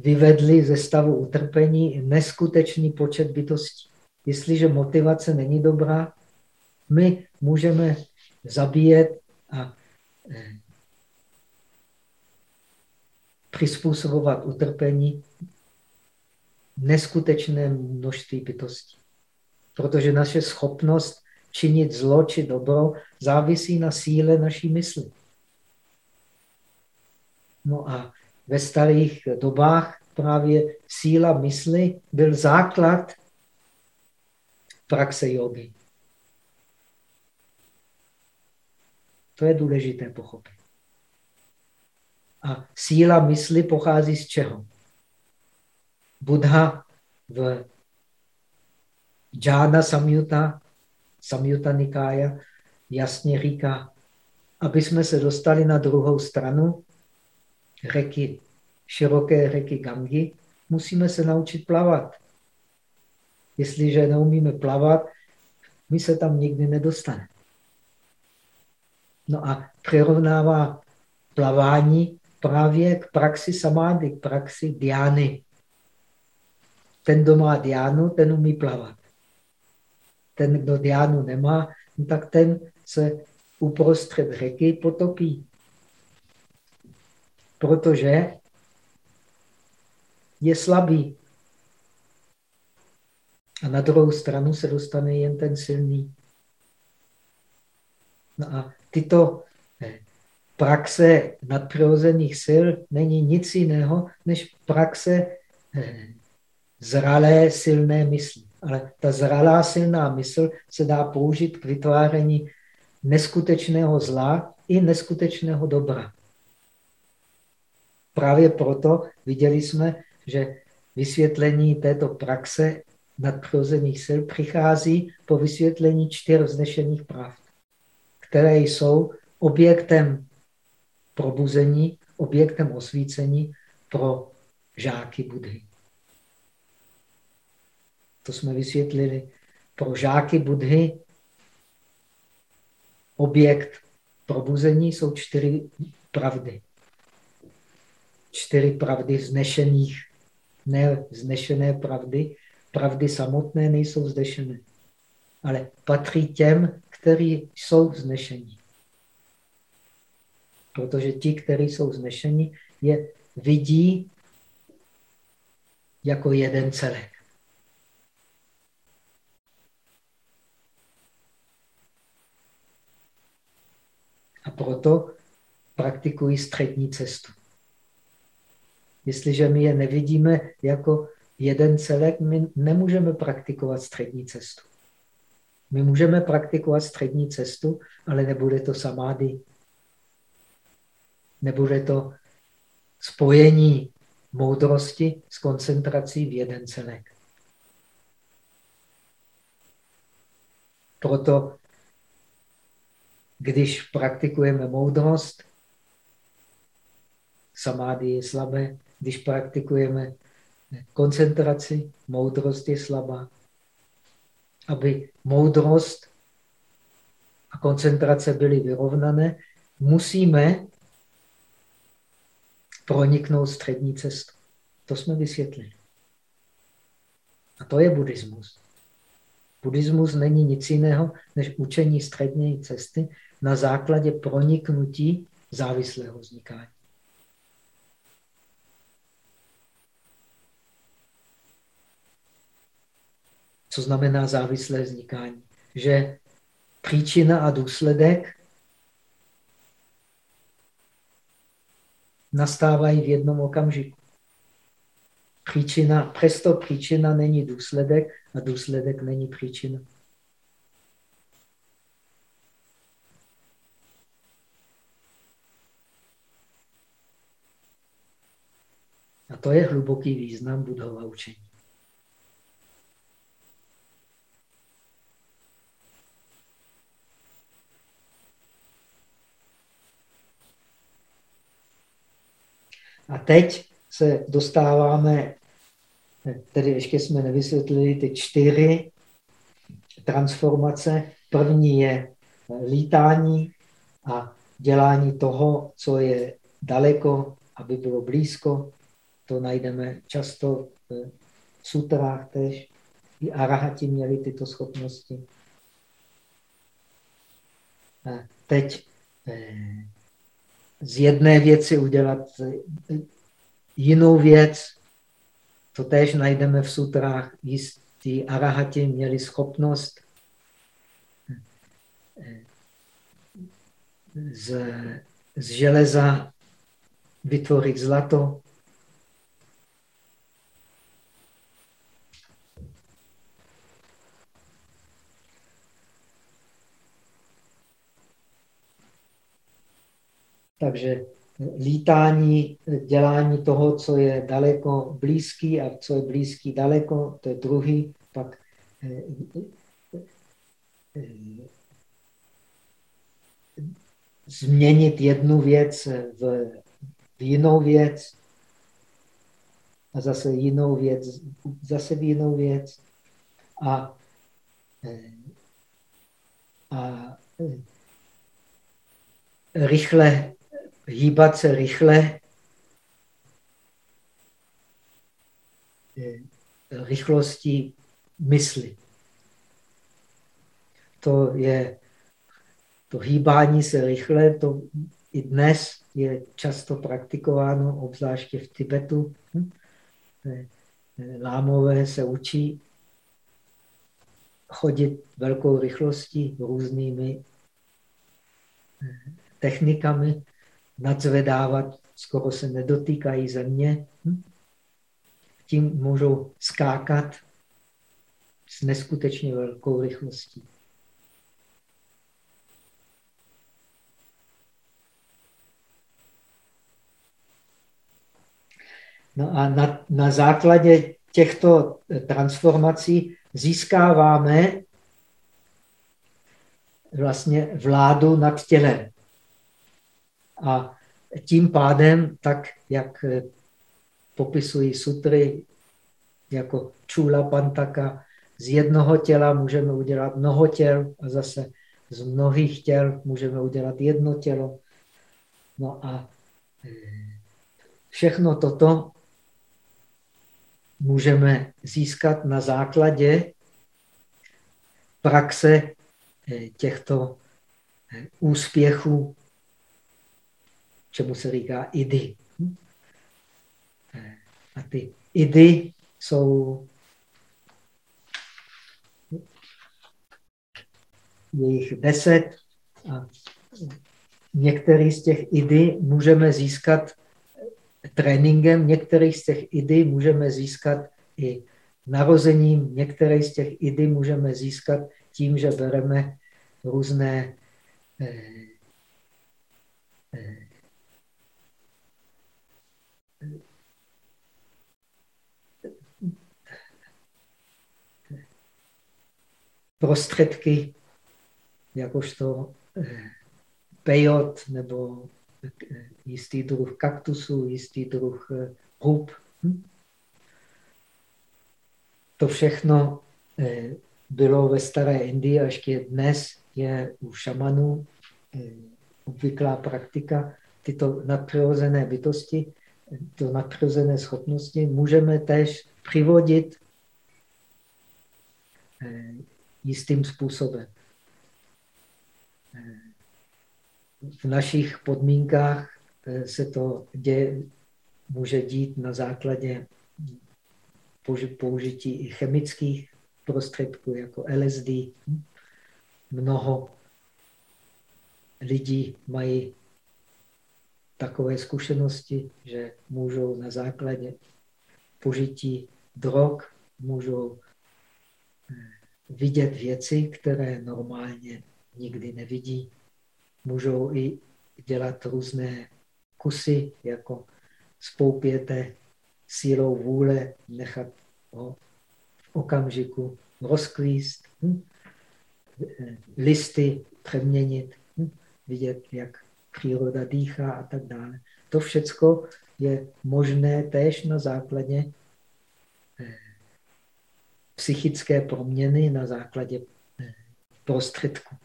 vyvedli ze stavu utrpení neskutečný počet bytostí. Jestliže motivace není dobrá, my můžeme zabíjet a eh, přizpůsobovat utrpení neskutečné množství bytostí. Protože naše schopnost činit zlo či dobro závisí na síle naší mysli. No a ve starých dobách právě síla mysli byl základ praxe jogy. To je důležité pochopit. A síla mysli pochází z čeho? Buddha v Džána Samyuta, Samyuta Nikája jasně říká, aby jsme se dostali na druhou stranu řeky, široké řeky Gangy, musíme se naučit plavat. Jestliže neumíme plavat, my se tam nikdy nedostaneme. No a přirovnává plavání právě k praxi samády, k praxi diány. Ten, kdo má diánu, ten umí plavat. Ten, kdo diánu nemá, no tak ten se uprostřed řeky potopí. Protože je slabý. A na druhou stranu se dostane jen ten silný. No a tyto eh, praxe nadpřirozených sil není nic jiného, než praxe eh, zralé silné mysli. Ale ta zralá silná mysl se dá použít k vytváření neskutečného zla i neskutečného dobra. Právě proto viděli jsme, že vysvětlení této praxe nadpřirozených sil přichází po vysvětlení čtyř vznešených pravd, které jsou objektem probuzení, objektem osvícení pro žáky Budhy. To jsme vysvětlili. Pro žáky Budhy objekt probuzení jsou čtyři pravdy. Čtyři pravdy vznešených, ne vznešené pravdy. Pravdy samotné nejsou vznešené, ale patří těm, kteří jsou vznešení. Protože ti, kteří jsou vznešení, je vidí jako jeden celek. A proto praktikují střední cestu. Jestliže my je nevidíme jako jeden celek, my nemůžeme praktikovat střední cestu. My můžeme praktikovat střední cestu, ale nebude to samády. Nebude to spojení moudrosti s koncentrací v jeden celek. Proto, když praktikujeme moudrost, samády je slabé, když praktikujeme koncentraci, moudrost je slabá. Aby moudrost a koncentrace byly vyrovnané, musíme proniknout střední cestu. To jsme vysvětlili. A to je buddhismus. Buddhismus není nic jiného než učení střední cesty na základě proniknutí závislého vznikání. Co znamená závislé vznikání? Že příčina a důsledek nastávají v jednom okamžiku. Příčina, přesto příčina není důsledek a důsledek není příčina. A to je hluboký význam budova učení. A teď se dostáváme, tedy ještě jsme nevysvětlili ty čtyři transformace. První je lítání a dělání toho, co je daleko, aby bylo blízko. To najdeme často v sutrách tež. I arahati měli tyto schopnosti. A teď eh, z jedné věci udělat jinou věc. To též najdeme v sutrách. Jistí arahati měli schopnost z, z železa vytvořit zlato. Takže lítání, dělání toho, co je daleko blízký a co je blízký daleko, to je druhý. Pak eh, eh, změnit jednu věc v, v jinou věc a zase jinou věc, zase v jinou věc a, eh, a rychle hýbat se rychle, rychlostí mysli. To je to hýbání se rychle, to i dnes je často praktikováno, obzvláště v Tibetu. Hm? Lámové se učí chodit velkou rychlostí různými eh, technikami nadzvedávat, skoro se nedotýkají země. Hm? Tím můžou skákat s neskutečně velkou rychlostí. No a na, na základě těchto transformací získáváme vlastně vládu nad tělem. A tím pádem, tak jak eh, popisují sutry jako čula pantaka, z jednoho těla můžeme udělat mnoho těl a zase z mnohých těl můžeme udělat jedno tělo. No a eh, všechno toto můžeme získat na základě praxe eh, těchto úspěchů čemu se říká idy. A ty idy jsou jejich deset a některý z těch idy můžeme získat tréninkem, některý z těch idy můžeme získat i narozením, některé z těch idy můžeme získat tím, že bereme různé eh, eh, prostředky, jakožto eh, pejot nebo eh, jistý druh kaktusu, jistý druh eh, hub. Hm? To všechno bylo ve staré Indii, až je dnes je u šamanů obvyklá praktika. Tyto nadpřirozené bytosti, tyto nadpřirozené schopnosti můžeme též přivodit jistým způsobem. V našich podmínkách eh, se to děje, může dít na základě použití i chemických prostředků, jako LSD. Mnoho lidí mají takové zkušenosti, že můžou na základě požití drog, můžou eh, vidět věci, které normálně nikdy nevidí. Můžou i dělat různé kusy, jako spoupěte sílou vůle nechat ho v okamžiku rozkvíst, hm? listy přeměnit, hm? vidět, jak příroda dýchá a tak dále. To všecko je možné též na základě psychické proměny, na základě eh, prostředku.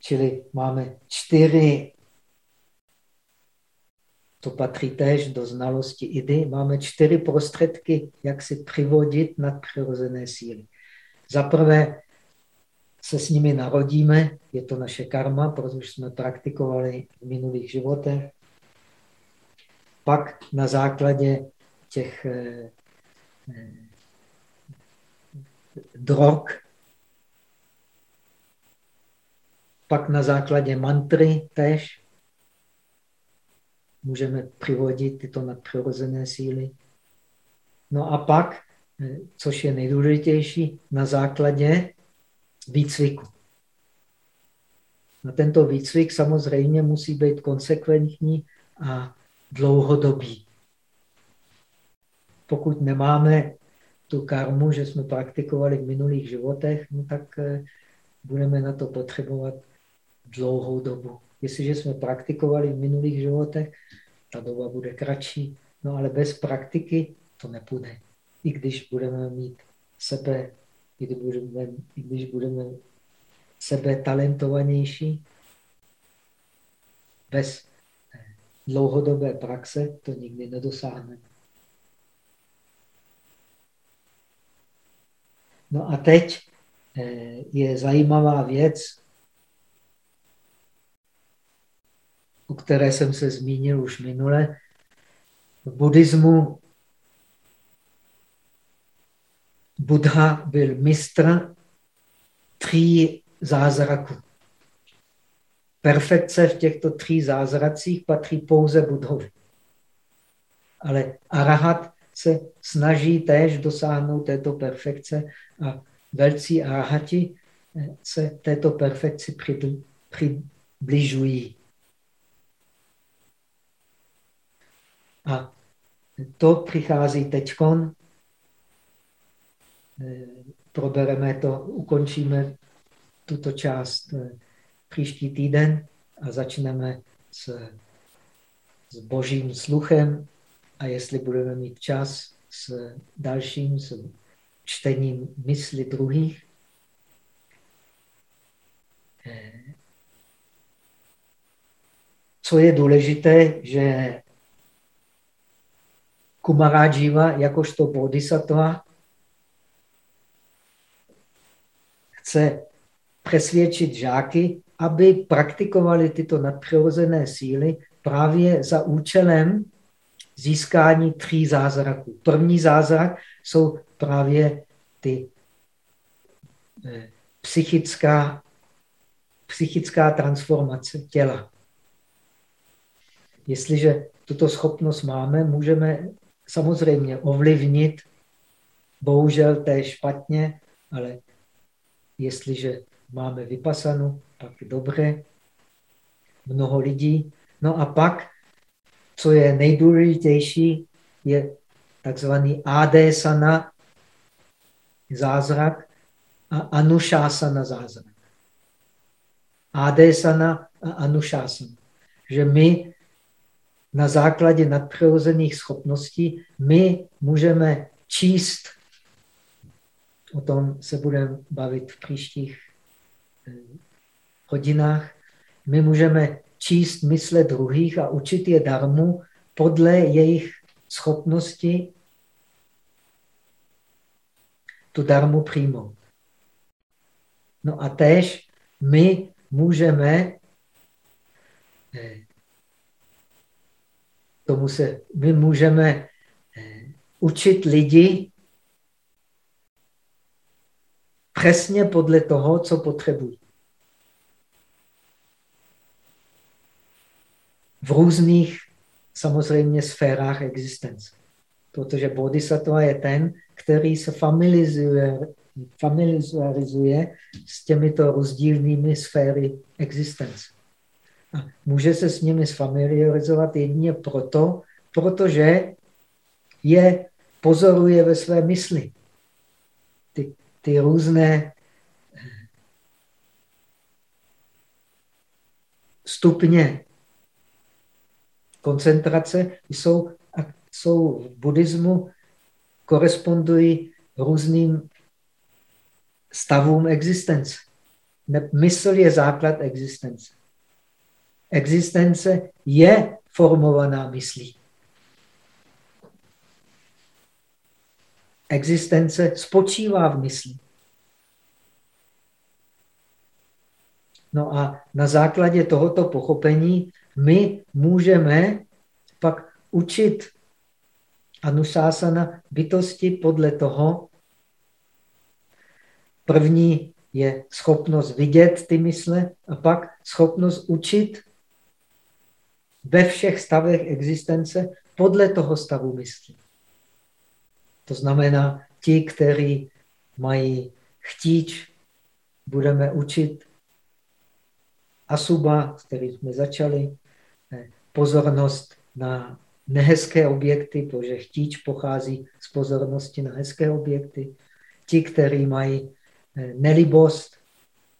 Čili máme čtyři, to patří též do znalosti idy, máme čtyři prostředky, jak si přivodit nadpřirozené síly. Za prvé se s nimi narodíme, je to naše karma, protože jsme praktikovali v minulých životech. Pak na základě těch eh, eh, drog, pak na základě mantry tež můžeme přivodit tyto nadpřirozené síly. No a pak, eh, což je nejdůležitější, na základě výcviku. Na tento výcvik samozřejmě musí být konsekventní a dlouhodobý. Pokud nemáme tu karmu, že jsme praktikovali v minulých životech, no tak eh, budeme na to potřebovat dlouhou dobu. Jestliže jsme praktikovali v minulých životech, ta doba bude kratší, no ale bez praktiky to nepůjde. I když budeme mít sebe i když budeme, i když budeme sebe talentovanější, bez dlouhodobé praxe to nikdy nedosáhneme. No a teď eh, je zajímavá věc, o které jsem se zmínil už minule. V buddhismu Buddha byl mistr tří zázraků. Perfekce v těchto tří zázracích patří pouze Budhovi. Ale arahat se snaží též dosáhnout této perfekce a velcí arahati se této perfekci přibližují. A to přichází teďkon Eh, probereme to, ukončíme tuto část eh, příští týden a začneme s, s božím sluchem a jestli budeme mít čas s dalším, s čtením mysli druhých. Eh, co je důležité, že Kumarajiva jakožto bodhisattva chce přesvědčit žáky, aby praktikovali tyto nadpřirozené síly právě za účelem získání tří zázraků. První zázrak jsou právě ty eh, psychická, psychická transformace těla. Jestliže tuto schopnost máme, můžeme samozřejmě ovlivnit, bohužel to je špatně, ale Jestliže máme vypasanu, pak dobře, mnoho lidí. No a pak, co je nejdůležitější, je takzvaný adesana zázrak a anušásana zázrak. Adesana a anušásana. Že my na základě nadpřirozených schopností my můžeme číst O tom se budeme bavit v příštích eh, hodinách. My můžeme číst mysle druhých a učit je darmu podle jejich schopnosti tu darmu přijmout. No a tež my můžeme eh, tomu se, my můžeme eh, učit lidi přesně podle toho, co potřebují. V různých samozřejmě sférách existence. Protože bodhisattva je ten, který se familizuje, familizuje s těmito rozdílnými sféry existence. A může se s nimi sfamiliarizovat jedině proto, protože je pozoruje ve své mysli. Ty, ty různé stupně koncentrace jsou, jsou v buddhismu, korespondují různým stavům existence. Mysl je základ existence. Existence je formovaná myslí. Existence spočívá v mysli. No a na základě tohoto pochopení my můžeme pak učit anusásana bytosti podle toho. První je schopnost vidět ty mysle a pak schopnost učit ve všech stavech existence podle toho stavu mysli. To znamená, ti, kteří mají chtíč, budeme učit asuba, s kterým jsme začali, pozornost na nehezké objekty, protože chtíč pochází z pozornosti na hezké objekty. Ti, kteří mají eh, nelibost,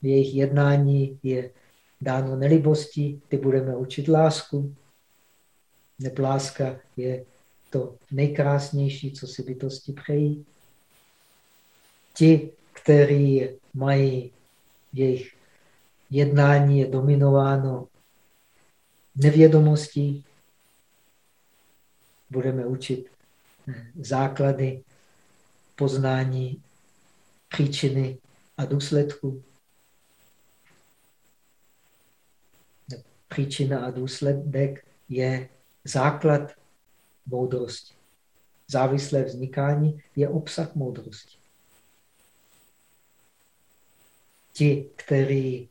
jejich jednání je dáno nelibostí, ty budeme učit lásku. Nepláska je to nejkrásnější, co si bytosti přejí. Ti, kteří mají jejich jednání je dominováno nevědomostí, budeme učit eh, základy poznání příčiny a důsledku. Příčina a důsledek je základ moudrosti. Závislé vznikání je obsah moudrosti. Ti, kteří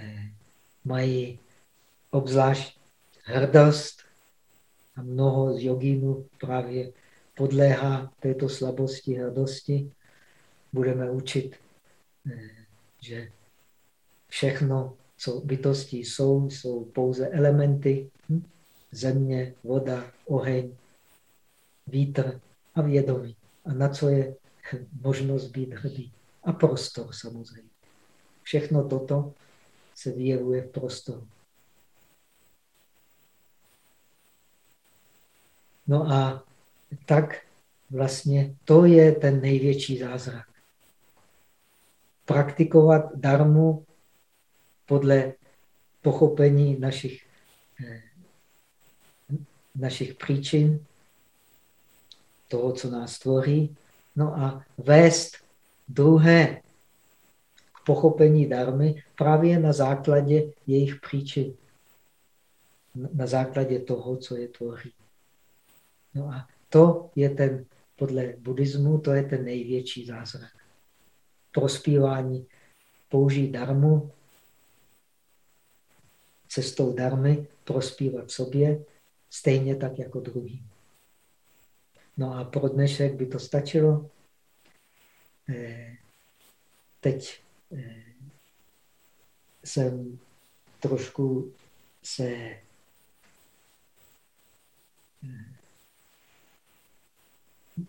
eh, mají obzvlášť hrdost a mnoho z jogínů právě podléhá této slabosti, hrdosti, budeme učit, eh, že všechno, co bytosti jsou, jsou pouze elementy, hm? země, voda, oheň, vítr a vědomí. A na co je možnost být hrdý. A prostor samozřejmě. Všechno toto se vyjevuje v prostoru. No a tak vlastně to je ten největší zázrak. Praktikovat darmu podle pochopení našich, eh, našich příčin, toho, co nás tvoří, no a vést druhé k pochopení darmy právě na základě jejich příčin, na základě toho, co je tvoří. No a to je ten, podle buddhismu, to je ten největší zázrak. Prospívání, použít darmu, cestou darmy, prospívat sobě, stejně tak jako druhým. No a pro dnešek by to stačilo. Eh, teď eh, jsem trošku se eh,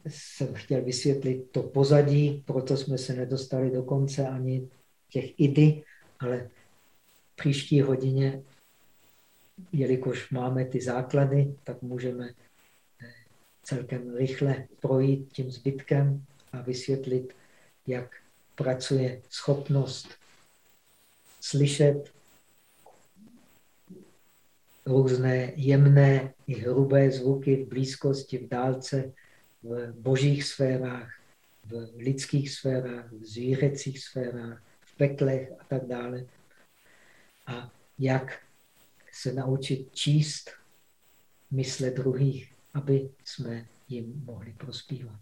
jsem chtěl vysvětlit to pozadí, proto jsme se nedostali do konce ani těch idy, ale příští hodině, jelikož máme ty základy, tak můžeme celkem rychle projít tím zbytkem a vysvětlit, jak pracuje schopnost slyšet různé jemné i hrubé zvuky v blízkosti, v dálce, v božích sférách, v lidských sférách, v zvířecích sférách, v peklech a tak dále. A jak se naučit číst mysle druhých aby jsme jim mohli prospívat.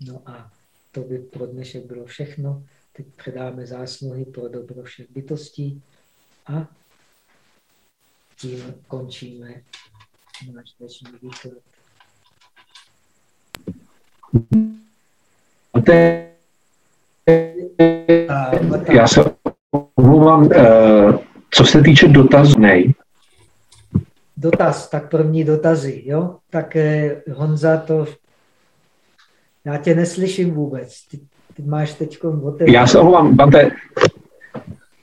No a to by pro dnešek bylo všechno. Teď předáme zásluhy pro dobro všech bytostí a tím končíme náš dnešní výklad. Já se omlouvám, eh, co se týče dotazů, nej. Dotaz, tak první dotazy, jo? Tak eh, Honza, to já tě neslyším vůbec. Ty, ty máš teď Já se omlouvám, Bante,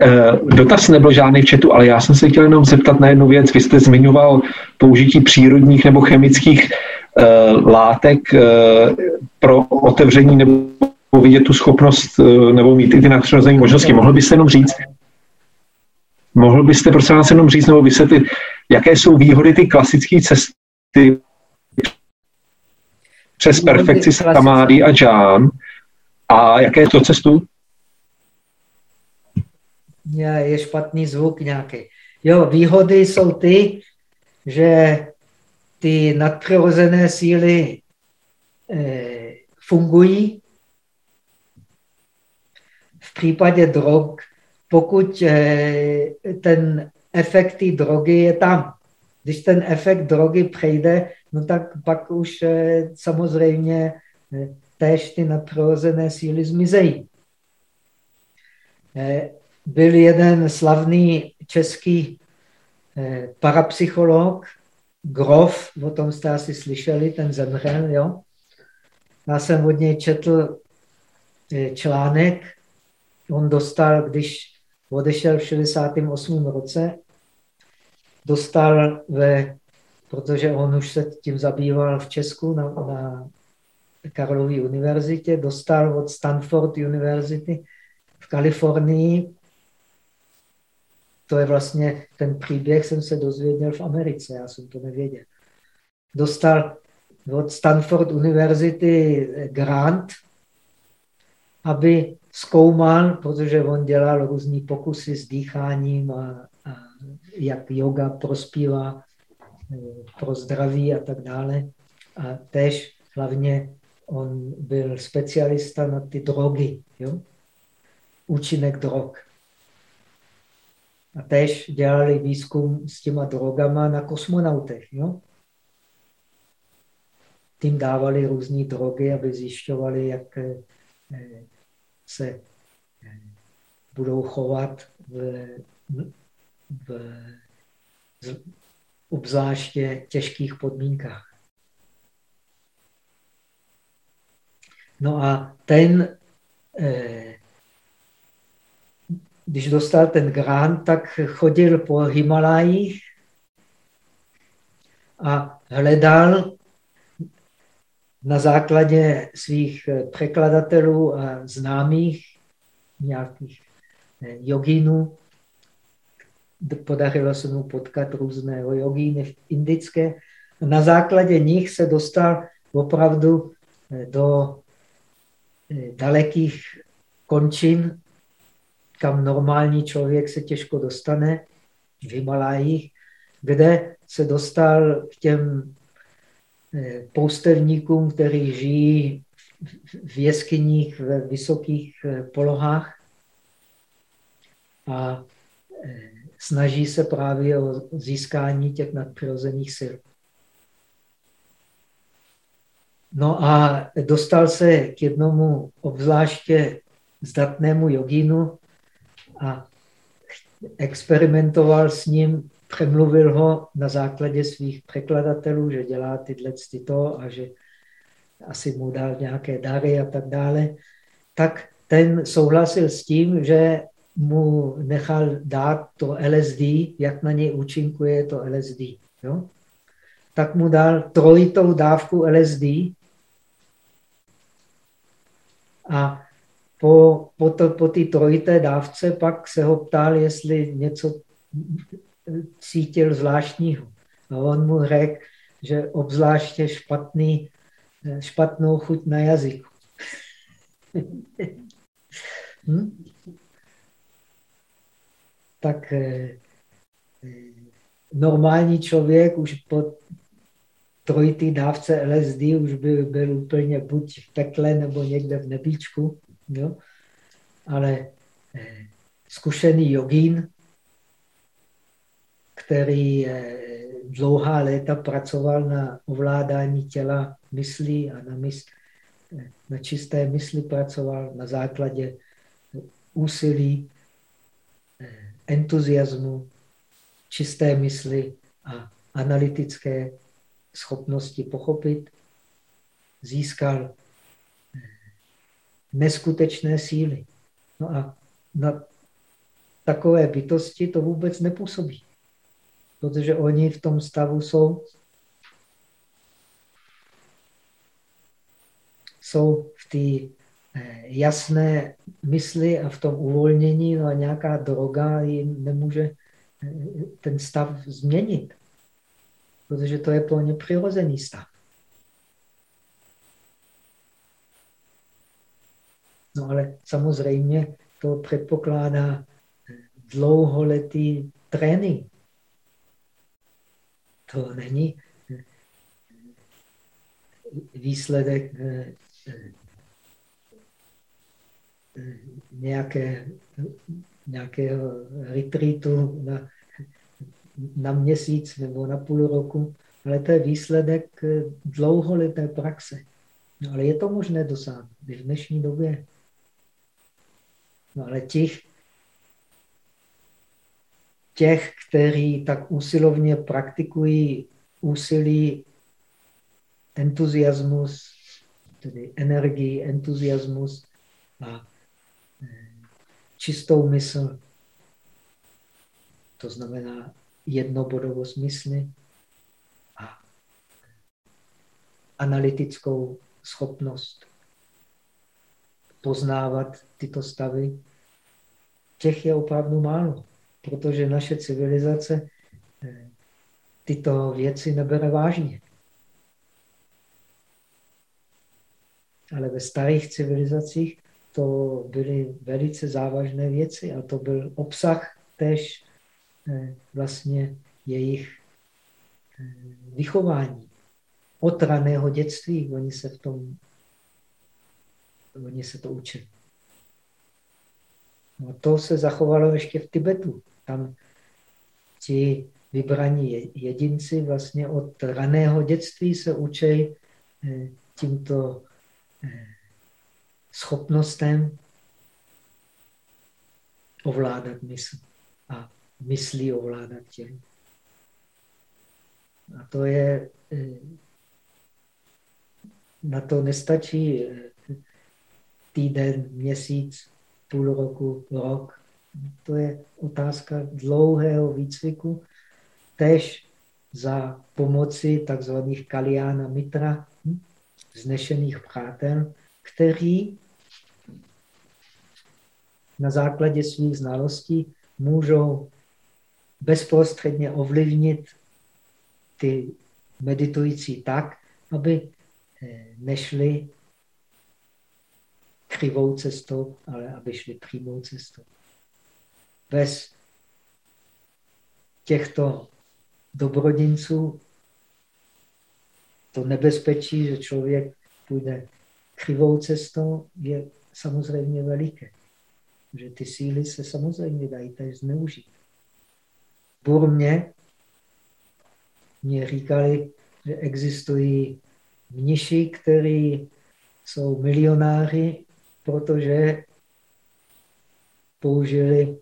eh, dotaz nebyl žádný v chatu, ale já jsem se chtěl jenom zeptat na jednu věc. Vy jste zmiňoval použití přírodních nebo chemických látek uh, pro otevření nebo vidět tu schopnost uh, nebo mít i ty nadpřirozené možnosti. Mohl byste jenom říct, mohl byste prosím vás jenom říct nebo vysvětlit, jaké jsou výhody ty klasické cesty přes perfekci samády a džán a jaké je to cestu? Je špatný zvuk nějaký. Jo, výhody jsou ty, že ty nadpřirozené síly eh, fungují. V případě drog, pokud eh, ten efekt té drogy je tam. Když ten efekt drogy přejde, no tak pak už eh, samozřejmě též ty nadpřirozené síly zmizejí. Byl jeden slavný český parapsycholog, Grof, o tom jste asi slyšeli, ten zemřel, jo? Já jsem od něj četl článek, on dostal, když odešel v 68. roce, dostal ve protože on už se tím zabýval v Česku na, na Karlově univerzitě, dostal od Stanford University v Kalifornii. To je vlastně ten příběh, jsem se dozvěděl v Americe, já jsem to nevěděl. Dostal od Stanford University grant, aby zkoumal, protože on dělal různé pokusy s dýcháním a, a jak yoga prospívá pro zdraví a tak dále. A tež hlavně on byl specialista na ty drogy, jo? účinek drog. A tež dělali výzkum s těma drogama na kosmonautech. Jo? Tím dávali různé drogy, aby zjišťovali, jak eh, se eh, budou chovat v, v, obzvláště těžkých podmínkách. No a ten, eh, když dostal ten grant, tak chodil po Himalajích a hledal na základě svých překladatelů a známých nějakých eh, joginů, podařilo se mu potkat různé jogíny indické. Na základě nich se dostal opravdu eh, do eh, dalekých končin, kam normální člověk se těžko dostane, v Himalajích, kde se dostal k těm eh, poustevníkům, kteří žijí v jeskyních ve vysokých polohách a snaží se právě o získání těch nadpřirozených sil. No a dostal se k jednomu obzvláště zdatnému jogínu a experimentoval s ním, přemluvil ho na základě svých překladatelů, že dělá tyhle to a že asi mu dal nějaké dary a tak dále, tak ten souhlasil s tím, že mu nechal dát to LSD, jak na něj účinkuje to LSD. Jo? Tak mu dal trojitou dávku LSD a po, po, to, po té trojité dávce pak se ho ptal, jestli něco cítil zvláštního. A on mu řekl, že obzvláště špatný, špatnou chuť na jazyku. [laughs] hm? tak eh, eh, normální člověk už po trojitý dávce LSD už by byl úplně buď v pekle nebo někde v nebíčku. Jo? Ale eh, zkušený jogín, který dlouhá léta pracoval na ovládání těla myslí a na, mysl, na čisté mysli pracoval na základě úsilí entuziasmu, čisté mysli a analytické schopnosti pochopit, získal eh, neskutečné síly. No a na takové bytosti to vůbec nepůsobí, protože oni v tom stavu jsou jsou v té eh, jasné mysli a v tom uvolnění no a nějaká droga jim nemůže eh, ten stav změnit, protože to je pro ně přirozený stav. No ale samozřejmě to předpokládá eh, dlouholetý trénink. To není výsledek nějaké, nějakého retreatu na, na měsíc nebo na půl roku, ale to je výsledek dlouholeté praxe. No, ale je to možné dosáhnout v dnešní době. No ale těch, těch, kteří tak úsilovně praktikují úsilí, entuziasmus, tedy energii, entuziasmus a čistou mysl, to znamená jednobodovost mysli a analytickou schopnost poznávat tyto stavy, těch je opravdu málo, protože naše civilizace eh, tyto věci nebere vážně. Ale ve starých civilizacích to byly velice závažné věci a to byl obsah tež eh, vlastně jejich eh, vychování. Od raného dětství oni se v tom, oni se to učili. No to se zachovalo ještě v Tibetu. Tam ti vybraní jedinci vlastně od raného dětství se učí eh, tímto schopnostem ovládat mysl a myslí ovládat tělo. A to je, eh, na to nestačí eh, týden, měsíc, půl roku, rok. To je otázka dlouhého výcviku, tež za pomoci takzvaných kaliána mitra, hm, vznešených přátel, kteří na základě svých znalostí můžou bezprostředně ovlivnit ty meditující tak, aby eh, nešli křivou cestou, ale aby šli přímou cestou. Bez těchto dobrodinců to nebezpečí, že člověk půjde křivou cestou, je samozřejmě veliké že ty síly se samozřejmě dají tady zneužít. Burmě mě říkali, že existují mniši, kteří jsou milionáři, protože použili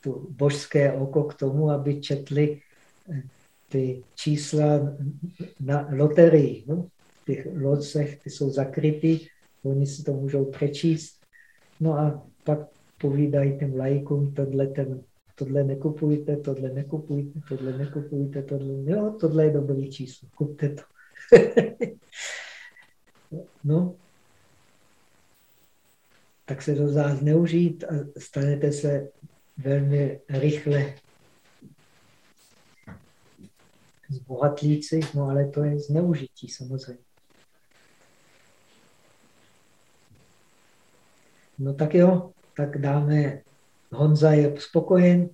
tu božské oko k tomu, aby četli eh, ty čísla na loterii. No? V těch lodcech ty jsou zakrytý, oni si to můžou přečíst. No a pak povídají těm lajkům, tohle, ten, tohle nekupujte, tohle nekupujte, tohle nekupujte, tohle, jo, tohle je dobrý číslo, kupte to. [laughs] no, tak se to dá zneužít a stanete se velmi rychle zbohatlíci, no ale to je zneužití samozřejmě. No tak jo, tak dáme, Honza je spokojen.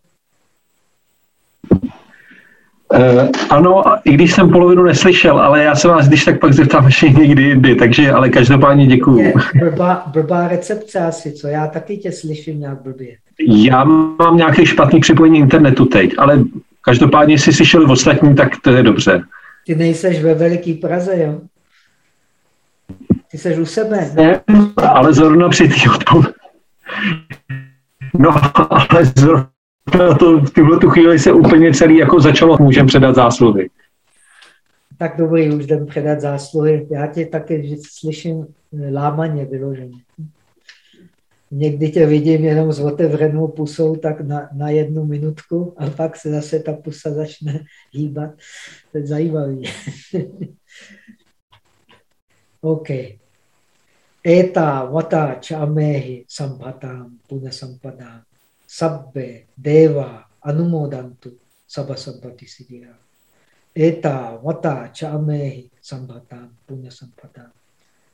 Uh, ano, i když jsem polovinu neslyšel, ale já se vás když tak pak zeptám ještě někdy jindy, takže ale každopádně děkuju. blbá, blbá recepce asi, co? Já taky tě slyším nějak blbě. Já mám nějaký špatný připojení internetu teď, ale každopádně, jestli slyšeli v ostatní, tak to je dobře. Ty nejseš ve Veliký Praze, jo? Ty seš u sebe. Ne, ale zrovna při té No, ale zrovna to, v tuhle tu chvíli se úplně celý jako začalo, můžeme předat zásluhy. Tak dobrý, už jdem předat zásluhy. Já tě taky slyším eh, lámaně vyloženě. Někdy tě vidím jenom s otevřenou pusou tak na, na jednu minutku a pak se zase ta pusa začne hýbat. To je zajímavý. [laughs] OK. Eta vata chamehi sampatam punya sampadam sabbe deva anumodantu sabha sampati siddhya. Eta vata chamehi sampatam punya sampadam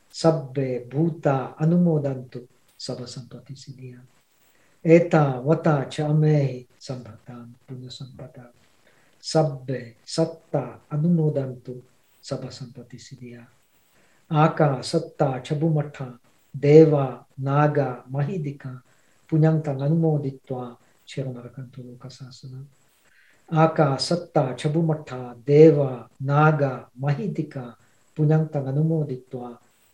sabbe bhuta anumodantu sabha sampati siddhya. Eta vata chamehi sampatam punya sampadam sabbe satta anumodantu sabha sampati siddhya. Aka, Satta, Chabumatha, Deva, Naga, Mahidika, ಪುಣ್ಯಂತನನ್ಮೋದಿತ್ವ ಶರಣರಕಂತಲೋಕಸಾಸನ. ಆಕ ಸತ್ತ ಚಬುಮಠ ದೇವ ನಾಗ ಮಹಿತಿಕ ಪುಣ್ಯಂತನನುಮೋದಿತ್ವ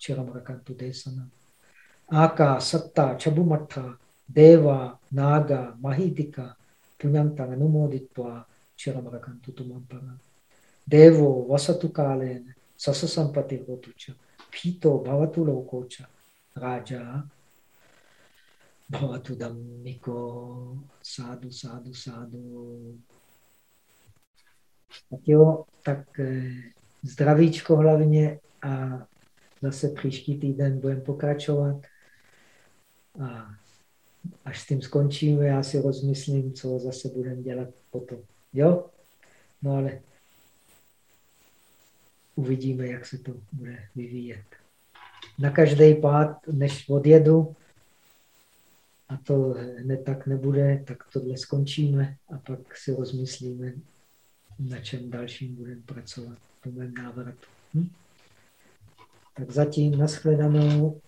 ಶರಣರಕಂತು ದೇಸನ ಆಕ ಸತ್ತ ಚಬುಮಠ ದೇವ ನಾಗ ಮಹಿತಿಕ ಪುಣ್ಯಂತನನುಮೋದಿತ್ವ ಶರಣರಕಂತು ತುಮಂಪರ ದೇವೋ ವಸತು ಕಾಲೇನ ಸಸ ಸಂಪತಿ ಹೋತು ಚ ಭೀತೋ ಭವತು ಲೋಕೋಚ ರಾಜ bhavatu bhavatu dhammiko. Sádu, sádu, sádu. Tak jo, tak eh, zdravíčko hlavně a zase příští týden budeme pokračovat. A až s tím skončíme, já si rozmyslím, co zase budeme dělat potom. Jo? No ale uvidíme, jak se to bude vyvíjet. Na každý pád, než odjedu, a to hned tak nebude, tak tohle skončíme a pak si rozmyslíme, na čem dalším budeme pracovat po mém návratu. Hm? Tak zatím nashledanou.